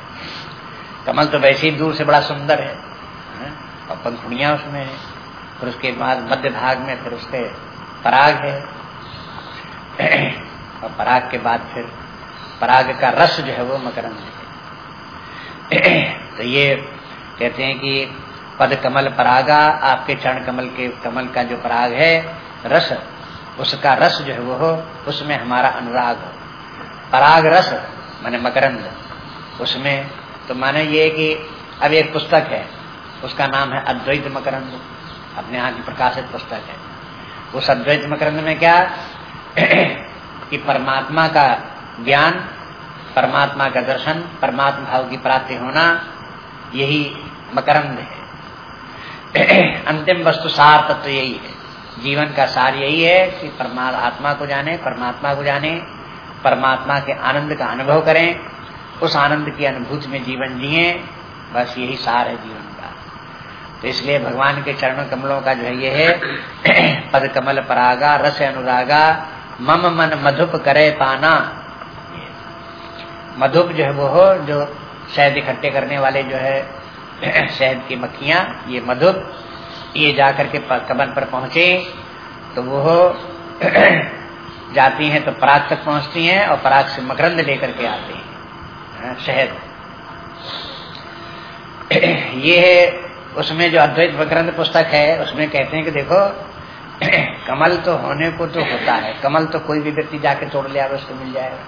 कमल तो वैसे ही दूर से बड़ा सुंदर है? और पंखुड़िया उसमें है। फिर उसके बाद मध्य भाग में फिर उसके पराग है। और पराग के बाद फिर पराग का रस जो है वो मकरंद है। तो ये कहते हैं कि पद कमल परागा, आपके चरण कमल के, कमल का जो पराग है, रस उसका रस जो है वो हो, उसमें हमारा अनुराग हो। पराग रस माने मकरंद। उसमें तो माने ये कि अब एक पुस्तक है, उसका नाम है अद्वैत मकरंद। अपने यहाँ की प्रकाशित पुस्तक है। उस अद्वैत मकरंद में क्या? कि परमात्मा का ज्ञान, परमात्मा का दर्शन, परमात्मा भाव की प्राप्ति होना, यही मकरंद है। अंतिम वस्तु सार तत्व तो यही है। जीवन का सार यही है कि परमात्मा को जाने, परमात्मा को जाने, परमात्मा के आनंद का अनुभव करें, उस आनंद की अनुभूति में जीवन जिए, बस यही सार है जीवन का। तो इसलिए भगवान के चरण कमलों का जो है ये है, पद कमल परागा, रस अनुरागा, मम मन मधुप करे पाना। मधुप जो है वो हो, जो शहद इकट्ठे करने वाले जो है, शहद की मक्खियाँ, ये मधुप। ये जाकर के कमल पर पहुँचे तो वो जाती हैं तो पराग तक पहुँचती हैं और पराग से मकरंद लेकर के आती हैं शहद ये उसमें जो अद्वैत मकरंद पुस्तक है, उसमें कहते हैं कि देखो, कमल तो होने को तो होता है, कमल तो कोई भी व्यक्ति जाके तोड़ ले आवे उसको मिल जाएगा।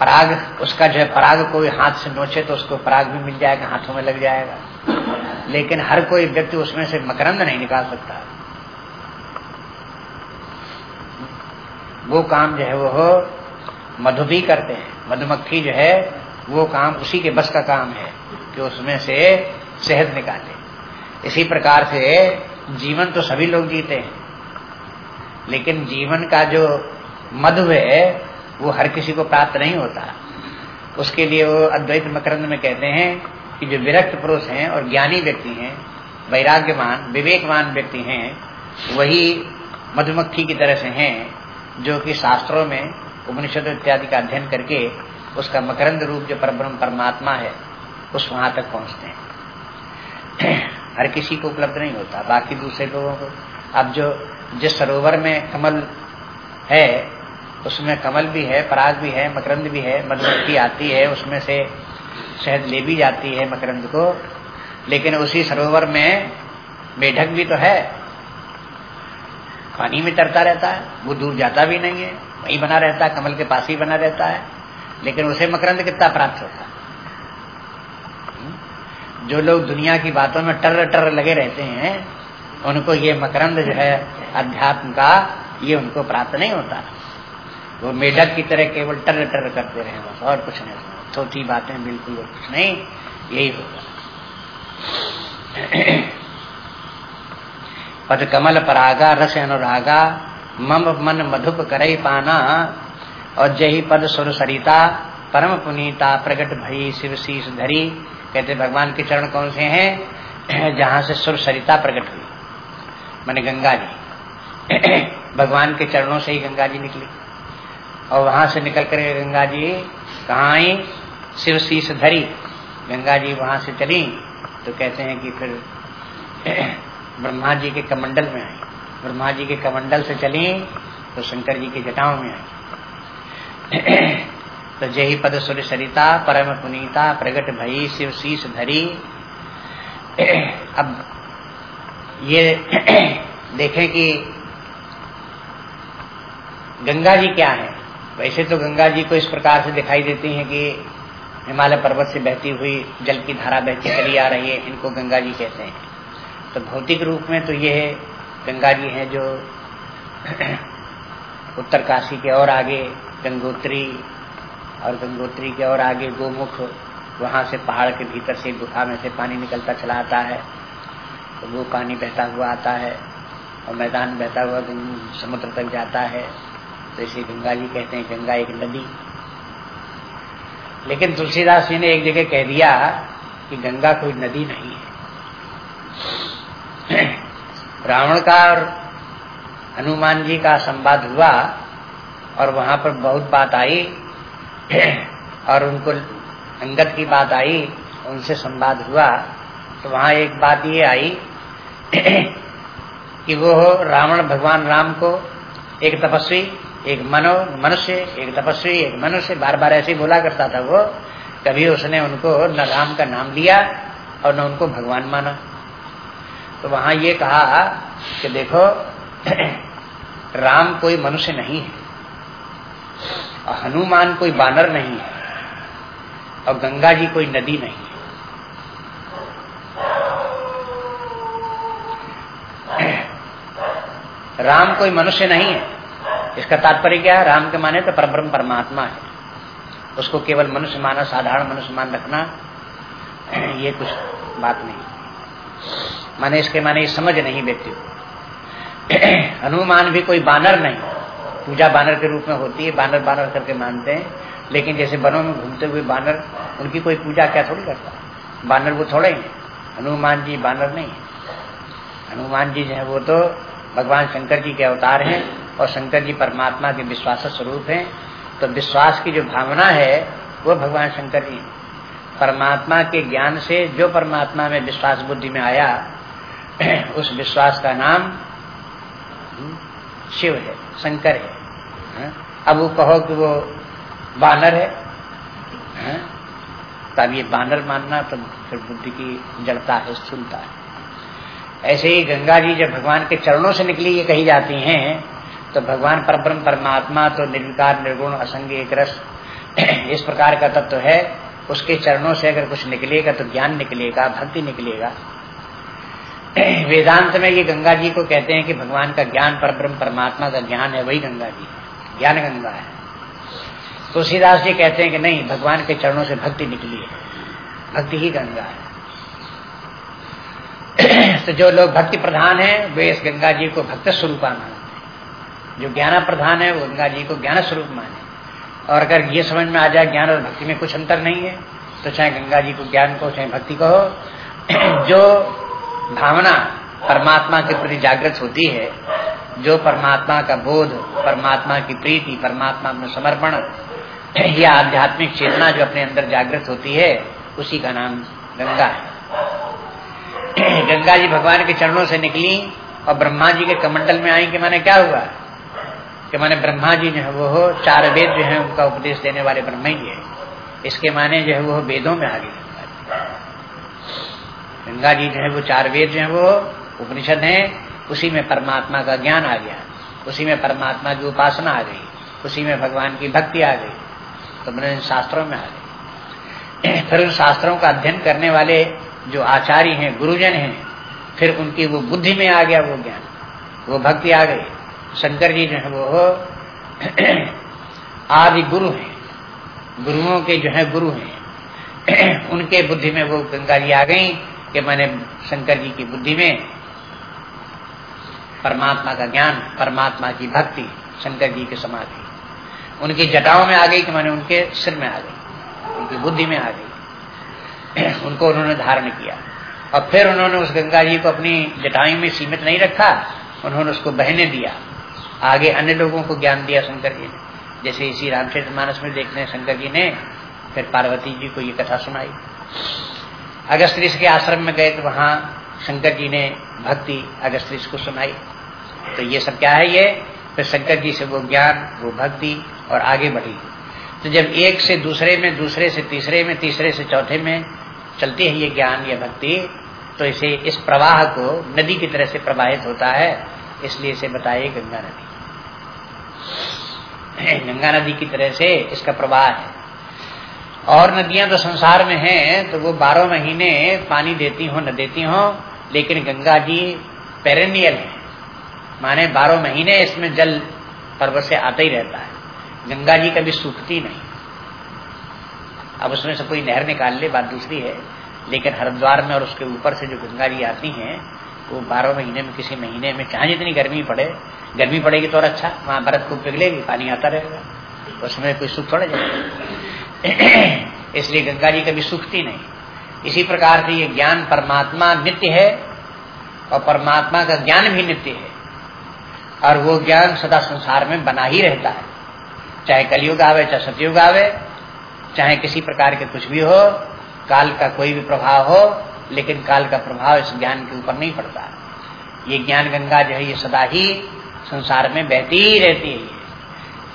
पराग, उसका जो है पराग कोई हाथ से नोचे तो उसको पराग भी मिल जाएगा, हाथों में लग जाएगा। लेकिन हर कोई व्यक्ति उसमें से मकरंद नहीं निकाल सकता। वो काम जो है वो हो मधुबी करते हैं। मधुमक्खी जो है, वो काम उसी के बस का काम है कि उसमें से शहद निकाले। इसी प्रकार से जीवन तो सभी लोग जीते हैं। लेकिन जीवन का जो मधु है, वो हर किसी को प्राप्त नहीं होता। उसके लिए वो अद्वैत मकरंद में कहते हैं कि जो विरक्त पुरुष हैं और ज्ञानी व्यक्ति हैं, वैराग्यवान, विवेकवान व्यक्ति हैं, वही मधुमक्खी की तरह से हैं, जो कि शास्त्रों में, उपनिषद इत्यादि का अध्ययन करके उसका मकरंद रूप जो परब्रह्म परमात्मा है, उस वहाँ तक पहुँचते हैं। हर किसी को उपलब्ध नहीं होता। बाकी दूसरे लोगों को। अब जो, जिस सरोवर में कमल है, उसमें कमल भी है, पराग भी है, मकरंद भी है, मधुमक्खी आती है, उसमें से शहद ले भी जाती है मकरंद को, लेकिन उसी सरोवर में मेढक भी तो है। पानी में तरता रहता है, वो दूर जाता भी नहीं है, वही बना रहता है, कमल के पास ही बना रहता है, लेकिन उसे मकरंद कितना प्राप्त होता है? हम्म? जो लोग दुनिया की बातों में टर टर लगे रहते हैं, उनको ये मकरंद जो है, अध्यात्म का ये उनको प्राप्त नहीं होता। वो मेढक की तरह केवल टर टर करते रहे, बस और कुछ नहीं छोटी बातें बिल्कुल और कुछ नहीं, यही होगा। पद कमल परागा, रस अनुरागा, मम मन मधुप करई पाना, और जही पद सुर सरिता, परम पुनीता प्रकट भई शिव शीश धरी। कहते, भगवान के चरण कौन से हैं? जहाँ से सुर सरिता प्रकट हुई। मैंने गंगा जी। भगवान के चरणों से ही गंगा जी निकली। और वहाँ से निकल कर गंगा जी कहा शिव शीश धरी, गंगा जी वहाँ से चली तो कहते हैं कि फिर ब्रह्मा जी के कमंडल में आई। ब्रह्मा जी के कमंडल से चली तो शंकर जी की जटाओं में आई। तो जय पद सुर सरिता, परम पुनीता, प्रगट भई, शिव शीश धरी। अब ये देखें कि गंगा जी क्या है। वैसे तो गंगा जी को इस प्रकार से दिखाई देती हैं कि हिमालय पर्वत से बहती हुई जल की धारा बहती चली आ रही है, इनको गंगा जी कहते हैं। तो भौतिक रूप में तो ये गंगा जी हैं जो उत्तर काशी के और आगे, गंगोत्री और गंगोत्री के और आगे गोमुख, वहाँ से पहाड़ के भीतर से गुफा में से पानी निकलता चला आता है। तो वो पानी बहता हुआ आता है और मैदान बहता हुआ समुद्र तक जाता है। तो इसे गंगा जी कहते हैं, गंगा एक नदी। लेकिन तुलसीदास जी ने एक जगह कह दिया कि गंगा कोई नदी नहीं है। रावण का और हनुमान जी का संवाद हुआ और वहाँ पर बहुत बात आई। और उनको अंगत की बात आई, उनसे संवाद हुआ। तो वहाँ एक बात ये आई कि वो रावण भगवान राम को एक तपस्वी एक मनो, मनुष्य, एक तपस्वी, एक मनुष्य बार बार ऐसे बोला करता था वो कभी उसने उनको न राम का नाम लिया और न उनको भगवान माना। तो वहाँ ये कहा कि देखो, राम कोई मनुष्य नहीं है, और हनुमान कोई बानर नहीं है, और गंगा जी कोई नदी नहीं है। राम कोई मनुष्य नहीं है। इसका तात्पर्य क्या है? राम के माने तो परब्रह्म परमात्मा है। उसको केवल मनुष्य माना साधारण मनुष्य मान रखना, ये कुछ बात नहीं। माने इसके माने ये समझ नहीं व्यक्ति हनुमान भी कोई बानर नहीं। पूजा बानर के रूप में होती है, बानर बानर करके मानते हैं। लेकिन जैसे वनों में घूमते हुए बानर, उनकी कोई पूजा क्या थोड़ी करता? बानर वो थोड़े ही। हनुमान जी बानर नहीं है। हनुमान जी जो है वो तो भगवान शंकर जी के अवतार हैं। और शंकर जी परमात्मा के विश्वास स्वरूप हैं तो विश्वास की जो भावना है वो भगवान शंकर जी। परमात्मा के ज्ञान से जो परमात्मा में विश्वास बुद्धि में आया उस विश्वास का नाम शिव है शंकर है। अब वो कहो कि वो बानर है, है? तब ये बानर मानना तो फिर बुद्धि की जड़ता है स्थूलता है। ऐसे ही गंगा जी जब भगवान के चरणों से निकली ये कही जाती हैं तो भगवान परब्रह्म परमात्मा तो निर्विकार, निर्गुण, असंग एक रस इस प्रकार का तत्व तो है। उसके चरणों से अगर कुछ निकलेगा तो ज्ञान निकलेगा, भक्ति निकलेगा। वेदांत में ये गंगा जी को कहते हैं कि भगवान का ज्ञान परब्रह्म परमात्मा का ज्ञान है, वही गंगा जी। ज्ञान गंगा है। तुलसीदास जी कहते हैं कि नहीं, भगवान के चरणों से भक्ति निकली है। भक्ति ही गंगा है। तो जो लोग भक्ति प्रधान है, वे इस गंगा जी को भक्त स्वरूपा मानते जो ज्ञान प्रधान है, वो गंगा जी को ज्ञान स्वरूप माने। और अगर ये समझ में आ जाए, ज्ञान और भक्ति में कुछ अंतर नहीं है तो चाहे गंगा जी को ज्ञान को चाहे भक्ति कहो, जो भावना परमात्मा के प्रति जागृत होती है, जो परमात्मा का बोध, परमात्मा की प्रीति, परमात्मा में समर्पण, या आध्यात्मिक चेतना जो अपने अंदर जागृत होती है, उसी का नाम गंगा है। गंगा जी भगवान के चरणों से निकली और ब्रह्मा जी के कमंडल में आई कि माने क्या हुआ? कि माने ब्रह्मा जी जो है वो चार वेद जो है उनका उपदेश देने वाले ब्रह्मा ही है। इसके माने जो है वो वेदों में आ गंगा जी जो है वो चार वेद जो है वो उपनिषद है, उसी में परमात्मा का ज्ञान आ गया, उसी में परमात्मा की उपासना आ गई, उसी में भगवान की भक्ति आ गई तो मैंने शास्त्रों में आ गई फिर उन शास्त्रों का अध्ययन करने वाले जो आचार्य हैं, गुरुजन हैं, फिर उनकी वो बुद्धि में आ गया वो ज्ञान, वो भक्ति आ गई। शंकर जी जो है वो आदि गुरु हैं। गुरुओं के जो है गुरु हैं। उनके बुद्धि में वो गंगा जी आ गई कि मैंने शंकर जी की बुद्धि में परमात्मा का ज्ञान, परमात्मा की भक्ति, शंकर जी की समाधि। उनकी जटाओं में आ गई कि मैंने उनके सिर में आ गई, उनकी बुद्धि में आ गई। उनको उन्होंने धारण किया। और फिर उन्होंने उस गंगा जी को अपनी जटाई में सीमित नहीं रखा, उन्होंने उसको बहने दिया। आगे अन्य लोगों को ज्ञान दिया शंकर जी ने। जैसे इसी रामचरित मानस में देखते हैं शंकर जी ने, फिर पार्वती जी को ये कथा सुनाई। अगस्त के आश्रम में गए तो वहाँ शंकर जी ने भक्ति अगस्त को सुनाई। तो ये सब क्या है ये? फिर शंकर जी से वो ज्ञान, वो भक्ति और आगे बढ़ी। तो जब एक से दूसरे में, दूसरे से तीसरे में, तीसरे से चौथे में चलती है ये ज्ञान, या भक्ति तो इसे इस प्रवाह को नदी की तरह से प्रवाहित होता है, इसलिए इसे बताइए गंगा नदी। गंगा नदी की तरह से इसका प्रवाह है। और नदियाँ तो संसार में हैं तो वो बारह महीने पानी देती हो, न देती हो, लेकिन गंगा जी पेरेनियल है। माने बारह महीने इसमें जल पर्वत से आता ही रहता है। गंगा जी कभी सूखती नहीं। अब उसमें से कोई नहर निकाल ले, बात दूसरी है। लेकिन हरिद्वार में और उसके ऊपर से जो गंगा जी आती हैं वो बारह महीने में, किसी महीने में चाहे जितनी गर्मी पड़े, गर्मी पड़ेगी तो और अच्छा वहाँ बर्फ़ को पिघलेगी, पानी आता रहेगा। उसमें कोई सुख पड़ जाएगा। इसलिए गंगा जी कभी सूखती नहीं। इसी प्रकार से ये ज्ञान परमात्मा नित्य है, और परमात्मा का ज्ञान भी नित्य है। और वो ज्ञान सदा संसार में बना ही रहता है। चाहे कलयुग आवे, चाहे सतयुग आवे, चाहे किसी प्रकार के कुछ भी हो, काल का कोई भी प्रभाव हो लेकिन काल का प्रभाव इस ज्ञान के ऊपर नहीं पड़ता। ये ज्ञान गंगा जो है, ये सदा ही संसार में बहती ही रहती है।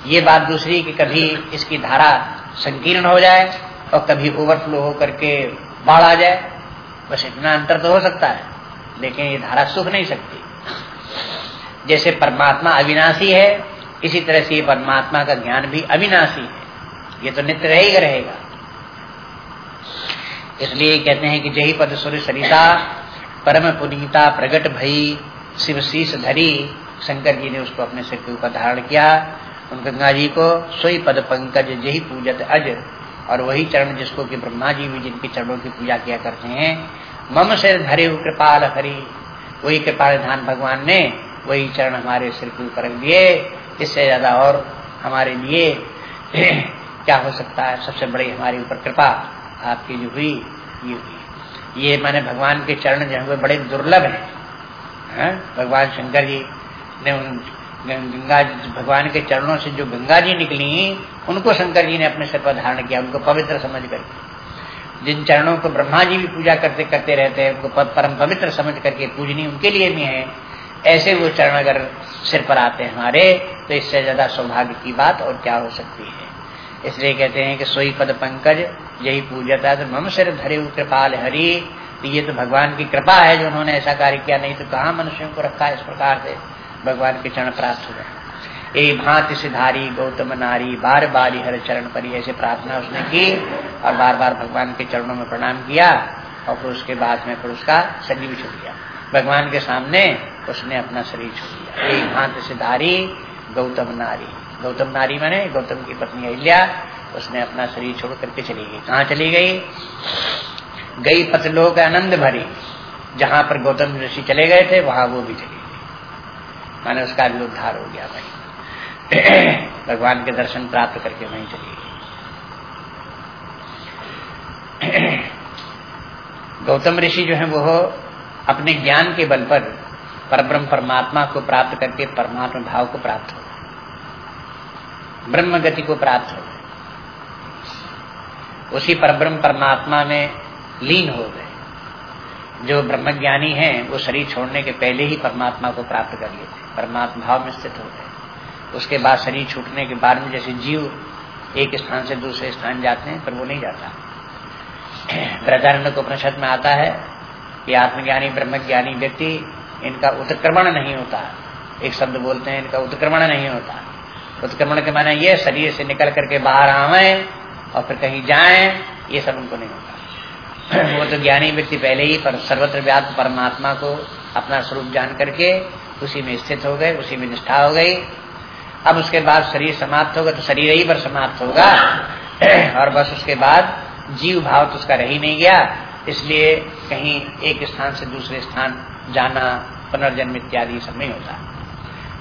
ये बात दूसरी कि कभी इसकी धारा संकीर्ण हो जाए और कभी ओवरफ्लो होकर के बाढ़ आ जाए, बस इतना अंतर तो हो सकता है, लेकिन ये धारा सुख नहीं सकती। जैसे परमात्मा अविनाशी है, इसी तरह से ये परमात्मा का ज्ञान भी अविनाशी है। ये तो नित्य रहेगा रहेगा। इसलिए कहते हैं कि जही पद सूर्य सरिता, परम पुनीता, प्रगट भई, शिव शीश धरी। शंकर जी ने उसको अपने सिर के ऊपर धारण किया। उन गंगा जी को सोई पद पंकज, जही पूजत अज। और वही चरण जिसको कि ब्रह्मा जी भी जिनके चरणों की पूजा किया करते हैं, मम से धरे कृपाल हरी। वही कृपाल धान भगवान ने वही चरण हमारे सिर के ऊपर रख दिए। इससे ज़्यादा और हमारे लिए क्या हो सकता है? सबसे बड़ी हमारे ऊपर कृपा। आपकी जो हुई ये हुई। ये मैंने भगवान के चरण जो है बड़े दुर्लभ है, है? भगवान शंकर जी ने उन गंगा भगवान के चरणों से जो गंगा जी निकली उनको शंकर जी ने अपने सिर पर धारण किया उनको पवित्र समझ करके जिन चरणों को ब्रह्मा जी भी पूजा करते करते रहते हैं उनको परम पवित्र समझ करके पूजनी उनके लिए भी है। ऐसे वो चरण अगर सिर पर आते हैं हमारे तो इससे ज़्यादा सौभाग्य की बात और क्या हो सकती है? इसलिए कहते हैं कि सोई पद पंकज, यही पूजता तो मम सिर धरे कृपाल हरि तो ये तो भगवान की कृपा है जो उन्होंने ऐसा कार्य किया, नहीं तो कहा मनुष्यों को रखा इस प्रकार से भगवान के चरण प्राप्त हो जाए ए भांति सिधारी गौतम नारी, बार बार हर चरण पर ऐसे प्रार्थना उसने की और बार बार भगवान के चरणों में प्रणाम किया और फिर उसके बाद में फिर उसका शरीर छूट गया भगवान के सामने उसने अपना शरीर छोड़ दिया एक भांति सिधारी गौतम नारी। गौतम नारी मैंने गौतम की पत्नी अहिल्या, उसने अपना शरीर छोड़ करके चली गई। कहाँ चली गई? गई पतलोक आनंद भरी। जहाँ पर गौतम ऋषि चले गए थे, वहाँ वो भी चली गई। माने उसका भी उद्धार हो गया भाई। भगवान के दर्शन प्राप्त करके वहीं चली गई। गौतम ऋषि जो है, वो अपने ज्ञान के बल पर परब्रह्म परमात्मा को प्राप्त करके परमात्मा भाव को प्राप्त हो ब्रह्म गति को प्राप्त हो गए। उसी परब्रह्म परमात्मा में लीन हो गए। जो ब्रह्मज्ञानी हैं, वो शरीर छोड़ने के पहले ही परमात्मा को प्राप्त कर थे। परमात्मा भाव में स्थित हो गए। उसके बाद शरीर छूटने के बाद में जैसे जीव एक स्थान से दूसरे स्थान जाते हैं, पर वो नहीं जाता। को उपनिषद में आता है कि आत्मज्ञानी, ब्रह्मज्ञानी व्यक्ति इनका उत्क्रमण नहीं होता। एक शब्द बोलते हैं, इनका उत्क्रमण नहीं होता। उत्क्रमण के माने ये शरीर से निकल करके बाहर आवे और फिर कहीं जाए, ये सब उनको नहीं होता। वो तो ज्ञानी व्यक्ति पहले ही पर सर्वत्र व्याप्त परमात्मा को अपना स्वरूप जान करके उसी में स्थित हो गए, उसी में निष्ठा हो गई। अब उसके बाद शरीर समाप्त होगा तो शरीर ही पर समाप्त होगा। और बस उसके बाद जीव भाव तो उसका रह नहीं गया, इसलिए कहीं एक स्थान से दूसरे स्थान जाना, पुनर्जन्म इत्यादि सब नहीं होता।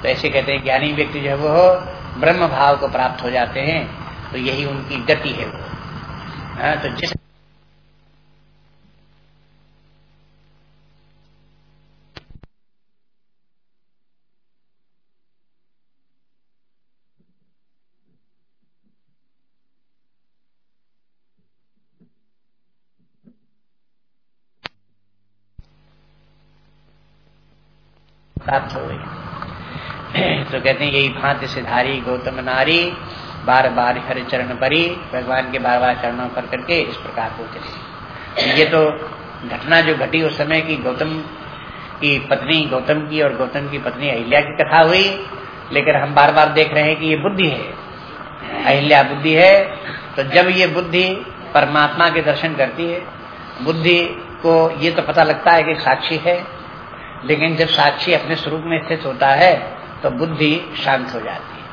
तो ऐसे कहते हैं, ज्ञानी व्यक्ति जो है वो ब्रह्म भाव को प्राप्त हो जाते हैं तो यही उनकी गति है वो। हाँ, तो जिस प्राप्त हो गई। तो कहते हैं, यही भांति सिधारी गौतम नारी बार बार हर चरण परी, भगवान के बार बार चरणों पर करके इस प्रकार को चले ये तो घटना जो घटी उस समय की गौतम की पत्नी, गौतम की और गौतम की पत्नी अहिल्या की कथा हुई लेकिन हम बार बार देख रहे हैं कि ये बुद्धि है। अहिल्या बुद्धि है तो जब ये बुद्धि परमात्मा के दर्शन करती है, बुद्धि को ये तो पता लगता है कि साक्षी है, लेकिन जब साक्षी अपने स्वरूप में स्थित होता है तो बुद्धि शांत हो जाती है।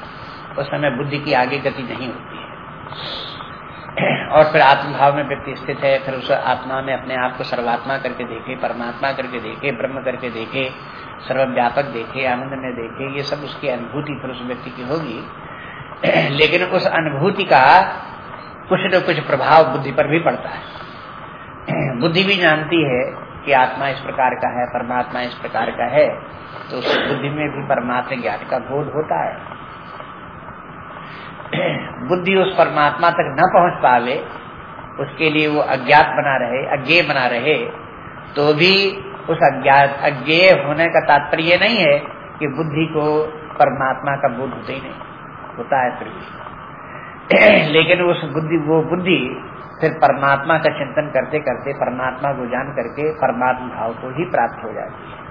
उस समय बुद्धि की आगे गति नहीं होती है। और फिर आत्मभाव में व्यक्ति स्थित है, फिर उस आत्मा में अपने आप को सर्वात्मा करके देखे, परमात्मा करके देखे, ब्रह्म करके देखे, सर्वव्यापक देखे, आनंद में देखे, ये सब उसकी अनुभूति फिर उस व्यक्ति की होगी। लेकिन उस अनुभूति का कुछ न कुछ प्रभाव बुद्धि पर भी पड़ता है। बुद्धि भी जानती है कि आत्मा इस प्रकार का है, परमात्मा इस प्रकार का है तो उस बुद्धि में भी परमात्मा ज्ञान का बोध होता है। बुद्धि उस परमात्मा तक न पहुँच पावे, उसके लिए वो अज्ञात बना रहे अज्ञे बना रहे तो भी उस अज्ञात, अज्ञेय होने का तात्पर्य नहीं है कि बुद्धि को परमात्मा का बोध होता ही नहीं, होता है फिर भी। लेकिन उस बुद्धि, वो बुद्धि फिर परमात्मा का चिंतन करते करते, परमात्मा को जान करके परमात्मा भाव को ही प्राप्त हो जाती है।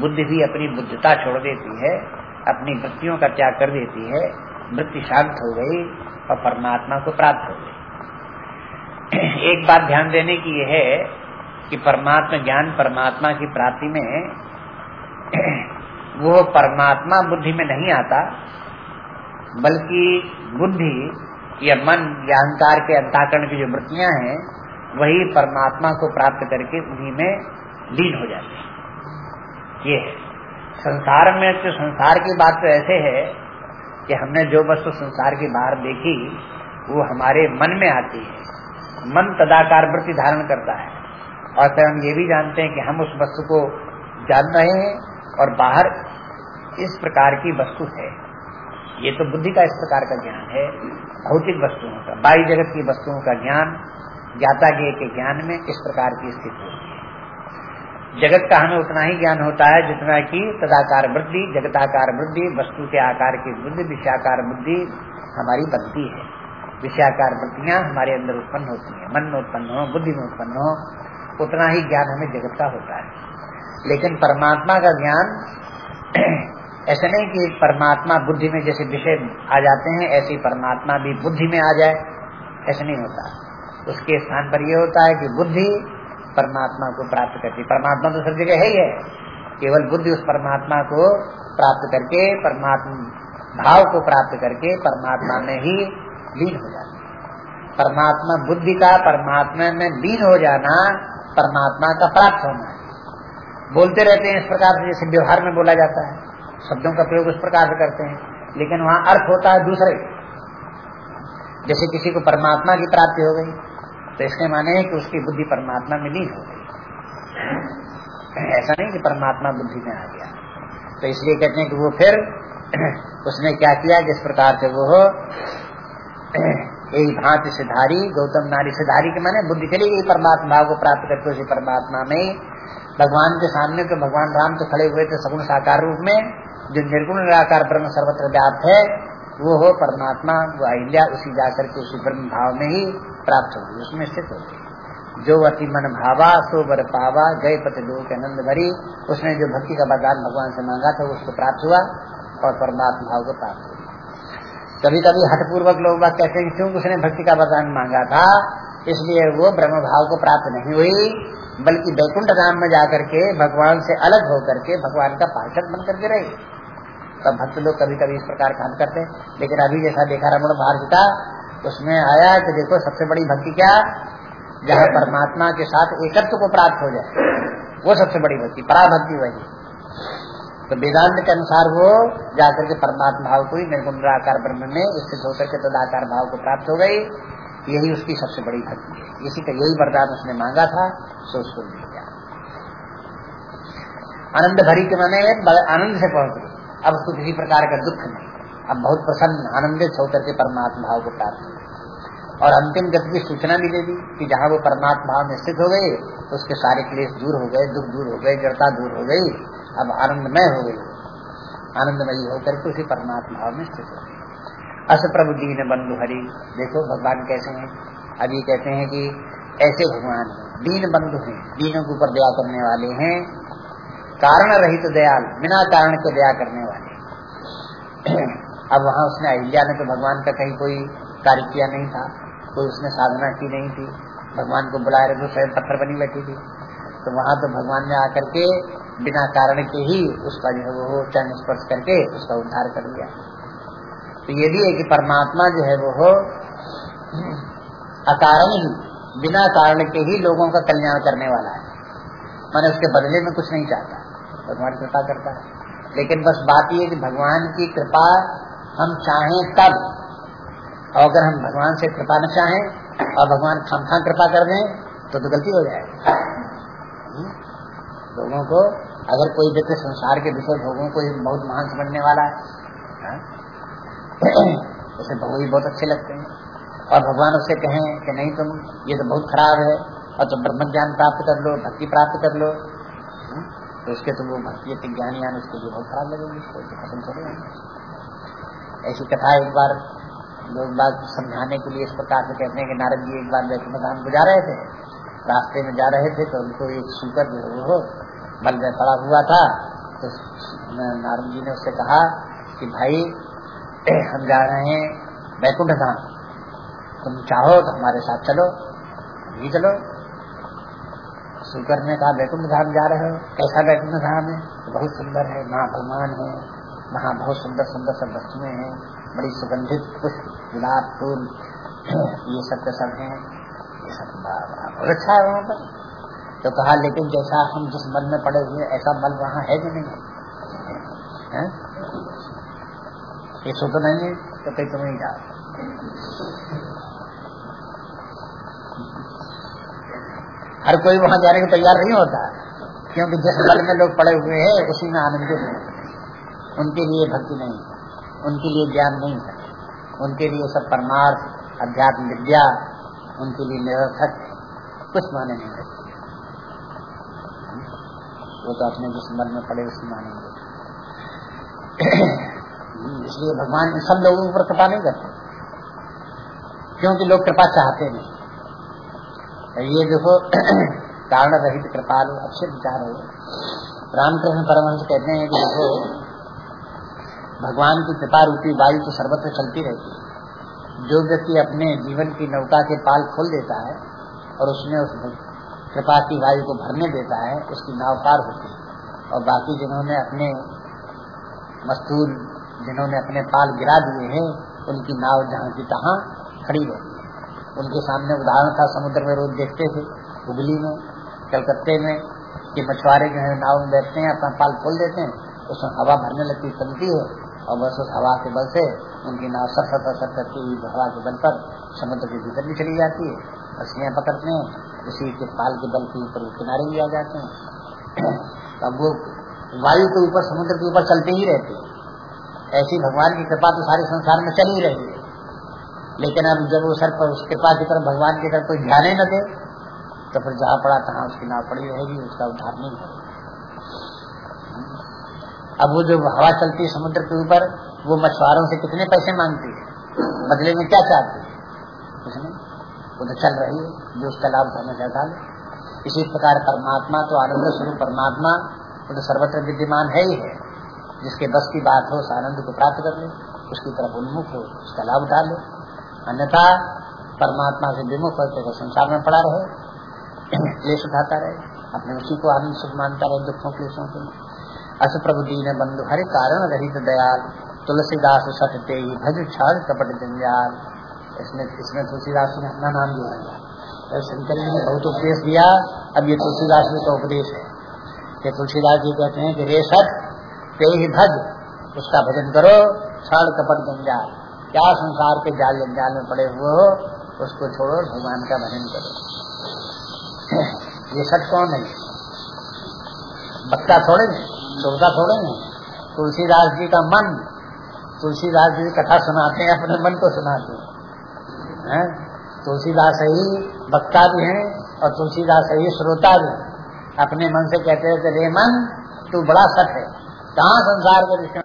बुद्धि भी अपनी बुद्धता छोड़ देती है, अपनी वृत्तियों का त्याग कर देती है, वृत्ति शांत हो गई और परमात्मा को प्राप्त हो गई। एक बात ध्यान देने की यह है कि परमात्मा, ज्ञान परमात्मा की प्राप्ति में वो परमात्मा बुद्धि में नहीं आता, बल्कि बुद्धि या मन या अहंकार के अंताकरण की जो वृत्तियाँ हैं, वही परमात्मा को प्राप्त करके उन्हीं में लीन हो जाती है। ये है। संसार में तो संसार की बात तो ऐसे है कि हमने जो वस्तु संसार की बाहर देखी, वो हमारे मन में आती है। मन तदाकार वृत्ति धारण करता है। और फिर हम ये भी जानते हैं कि हम उस वस्तु को जान रहे हैं और बाहर इस प्रकार की वस्तु है। ये तो बुद्धि का इस प्रकार का ज्ञान है, भौतिक वस्तुओं का बाई जगत की वस्तुओं का ज्ञान ज्ञाता ज्ञ के ज्ञान में इस प्रकार की स्थिति होती है। जगत का हमें उतना ही ज्ञान होता है जितना कि तदाकार वृद्धि, जगताकार वृद्धि, वस्तु के आकार की वृद्धि, विषयाकार बुद्धि हमारी बनती है। विषयाकार वृत्तियाँ हमारे अंदर उत्पन्न होती है। मन में उत्पन्न हो, बुद्धि में उत्पन्न हो, उतना ही ज्ञान हमें जगत का होता है। लेकिन परमात्मा का ज्ञान ऐसा नहीं कि परमात्मा बुद्धि में जैसे विषय आ जाते हैं, ऐसे परमात्मा भी बुद्धि में आ जाए। ऐसा नहीं होता। उसके स्थान पर यह होता है कि बुद्धि परमात्मा को प्राप्त करती परमात्मा तो सब जगह है ही है। केवल बुद्धि उस परमात्मा को प्राप्त करके, परमात्मा भाव को प्राप्त करके परमात्मा में ही लीन हो जाती परमात्मा बुद्धि का, परमात्मा में लीन हो जाना परमात्मा का प्राप्त होना बोलते रहते हैं इस प्रकार से, जैसे व्यवहार में बोला जाता है। शब्दों का प्रयोग उस प्रकार से करते हैं। लेकिन वहाँ अर्थ होता है दूसरे। जैसे किसी को परमात्मा की प्राप्ति हो गई तो इसके माने कि उसकी बुद्धि परमात्मा में लीन हो गई। ऐसा नहीं कि परमात्मा बुद्धि में आ गया। तो इसलिए कहते हैं कि वो फिर उसने क्या किया, जिस प्रकार से वो यही भांति सिधारी, गौतम नारी सिधारी के माने बुद्धि चली गई परमात्मा को प्राप्त करके उसी परमात्मा में भगवान के सामने तो भगवान राम तो खड़े हुए थे सगुण साकार रूप में जो निर्गुण निराकार ब्रह्म सर्वत्र व्याप्त है, वो हो परमात्मा, वो अहिल्या, उसी जाकर के उसी ब्रह्म भाव में ही प्राप्त होगी, उसमें स्थित होगी। जो अति मन भावा, सो बर पावा गए लोग आनंद भरी, उसने जो भक्ति का बरदान भगवान से मांगा था उसको प्राप्त हुआ और परमात्मा भाव को प्राप्त हुआ। कभी कभी हठपूर्वक लोग बात कहते हैं क्यों उसने भक्ति का वरदान मांगा था? इसलिए वो ब्रह्म भाव को प्राप्त नहीं हुई। बल्कि बैकुंठ धाम में जाकर के भगवान से अलग होकर के भगवान का पार्षद बन करके रहे। तब भक्त लोग कभी कभी इस प्रकार काम करते लेकिन अभी जैसा देखा रमण भारत का उसमें आया कि देखो, सबसे बड़ी भक्ति क्या? जहाँ परमात्मा के साथ एकत्व को प्राप्त हो जाए। वो सबसे बड़ी भक्ति, पराभक्ति वही। तो वेदांत के अनुसार वो जाकर के परमात्मा भाव को ही निर्गुण निराकार ब्रह्म में स्थित होकर के तदाकार भाव को प्राप्त हो गई। यही उसकी सबसे बड़ी भक्ति है। इसी का यही वरदान उसने मांगा था, सो उसको मिल गया। आनंद भरी के माने आनंद से पहुँच गई। अब उसको किसी प्रकार का दुख नहीं। अब बहुत प्रसन्न, आनंदित होकर के परमात्मा भाव को प्राप्त और अंतिम गति की सूचना भी दे दी कि जहाँ वो परमात्मा भाव में स्थित हो गए उसके सारे क्लेश दूर हो गए, दुख दूर हो गए, जड़ता दूर हो गई, अब आनंदमय हो गई। आनंदमयी होकर के उसी परमात्मा भाव में स्थित हो गई। अस प्रभु दीन बंधु हरि। देखो भगवान कैसे हैं। अभी कहते हैं कि ऐसे भगवान दीन बंधु हैं। दीनों के ऊपर दया करने वाले हैं। कारण रहित तो दयाल, बिना कारण के दया करने वाले। अब वहाँ उसने अहिल्या ने तो भगवान का कहीं कोई कार्य किया नहीं था। कोई उसने साधना की नहीं थी। भगवान को बुलाए रहे तो स्वयं पत्थर बनी बैठी थी। तो वहाँ तो भगवान ने आकर के बिना कारण के ही उसका जो है वो चरण स्पर्श करके उसका उद्धार कर लिया तो ये भी है कि परमात्मा जो है वो हो, अकारण ही, बिना कारण के ही लोगों का कल्याण करने वाला है। मैंने उसके बदले में कुछ नहीं चाहता। भगवान कृपा करता है। लेकिन बस बात ये कि भगवान की कृपा हम चाहें तब। और अगर हम भगवान से कृपा न चाहें और भगवान क्षमता कृपा कर दें तो तो गलती हो जाए लोगों को अगर कोई व्यक्ति संसार के विषय भोगों को बहुत महान समझने वाला है हाँ? उसे भोग भी बहुत अच्छे लगते हैं। और भगवान उससे कहें कि नहीं तुम, ये तो बहुत खराब है। और तुम ब्रह्म ज्ञान प्राप्त कर लो, भक्ति प्राप्त कर लो हाँ? तो उसके तुम वो भक्ति ज्ञान यान उसके लिए बहुत खराब लगेगी, उसको तो पसंद चले ऐसी कथा एक बार लोग बात समझाने के लिए इस प्रकार से कहते हैं कि नारद जी एक बार वैष्णव धाम जा रहे थे, रास्ते में जा रहे थे तो उनको एक सुकर जो वो बल में पड़ा हुआ था। तो नारद जी ने उससे कहा कि भाई हम जा रहे हैं वैकुंठ धाम। तुम चाहो तो हमारे साथ चलो, भी चलो। सुकर ने कहा वैकुंठ धाम जा रहे हो? कैसा वैकुंठ धाम है? बहुत सुंदर है वहाँ भगवान है। वहाँ बहुत सुंदर सुंदर सब वस्तुएँ हैं। बड़ी सुगंधित पुष्प, गुलाब फूल, ये सब के सब है। ये सब बहुत अच्छा है वहाँ पर। तो कहा, लेकिन जैसा हम जिस मल में पड़े हुए ऐसा मल वहाँ है कि नहीं। है? ये तो नहीं है तो कहीं तो नहीं जा हर कोई वहाँ जाने को तैयार नहीं होता, क्योंकि जिस मल में लोग पड़े हुए हैं, उसी में आनंदित है। उनके लिए भक्ति नहीं, उनके लिए ज्ञान नहीं है। उनके लिए सब परमार्थ, अध्यात्म विद्या, उनके लिए निरर्थक, कुछ माने नहीं रखते वो तो अपने जिस मन में पड़े उसकी मानेंगे इसलिए भगवान सब लोगों पर कृपा नहीं करते। क्योंकि लोग कृपा चाहते नहीं। ये देखो, कारण रहित कृपालु अच्छे विचार हो रामकृष्ण परमहंस कहते हैं कि देखो, भगवान की कृपा रूपी वायु तो सर्वत्र चलती रहती है। जो व्यक्ति अपने जीवन की नौका के पाल खोल देता है और उसमें उस कृपा की वायु को भरने देता है, उसकी नाव पार होती है। और बाकी जिन्होंने अपने मस्तूर जिन्होंने अपने पाल गिरा दिए हैं, उनकी नाव जहाँ की तहाँ खड़ी रहती है। उनके सामने उदाहरण था, समुद्र में रोज देखते थे, हुगली में, कलकत्ते में, कि मछुआरे जो है नाव में बैठते हैं, अपना पाल खोल देते हैं, उसमें हवा भरने लगती चलती है, और बस उस हवा के बल से उनकी नाव सर सर सर करती हुई हवा के बल पर समुद्र के भीतर भी चली जाती है। मछलियाँ पकड़ते हैं, उसी के पाल के बल के ऊपर किनारे भी आ जाते हैं। अब वो वायु के ऊपर, समुद्र के ऊपर चलते ही रहते हैं। ऐसी भगवान की कृपा तो सारे संसार में चल रही है। लेकिन अब जब वो सर पर उस कृपा की तरफ़, भगवान की तरफ़ कोई ध्यान ही न दे तो फिर जहाँ पड़ा तहाँ उसकी नाव पड़ी रहेगी उसका उद्धार नहीं होगा। अब वो जो हवा चलती है समुद्र के ऊपर, वो मछुआरों से कितने पैसे मांगती है? बदले में क्या चाहती है? नहीं। वो तो चल रही है, जो उसका लाभ उठाना चाहता है इसी प्रकार परमात्मा तो आनंद स्वरूप परमात्मा, वो तो सर्वत्र विद्यमान है ही है। जिसके बस की बात हो उस आनंद को प्राप्त कर ले, उसकी तरफ़ उन्मुख हो, उसका लाभ उठा ले। अन्यथा, परमात्मा से विमुख होते हुए संसार में पड़ा रहे। क्लेश उठाता रहे। अपने उसी को आनंद सुख मानता रहे, दुखों, क्लेशों के अस प्रभु दीन बंधु हरि कारण रहित दयाल। तुलसीदास सटते ही भज क्षण कपट जंजाल। इसमें इसमें तुलसीदास ने अपना नाम जोड़ा तो शंकर जी ने बहुत उपदेश दिया। अब ये तुलसीदास जी का उपदेश है। कि तुलसीदास जी कहते हैं कि रे सट ही भज। उसका भजन करो क्षण कपट जंजाल क्या संसार के जाल जंजाल में पड़े हुए हो, उसको छोड़ो, भगवान का भजन करो। ये सच कौन है? बक्का थोड़े दुर्गा थोड़े नहीं तुलसीदास जी का मन, तुलसीदास जी कथा सुनाते हैं, अपने मन को सुनाते हैं। तुलसीदास ही वक्ता भी हैं, और तुलसीदास ही श्रोता भी अपने मन से कहते हैं रे मन, तू बड़ा सट है। कहाँ संसार के विषय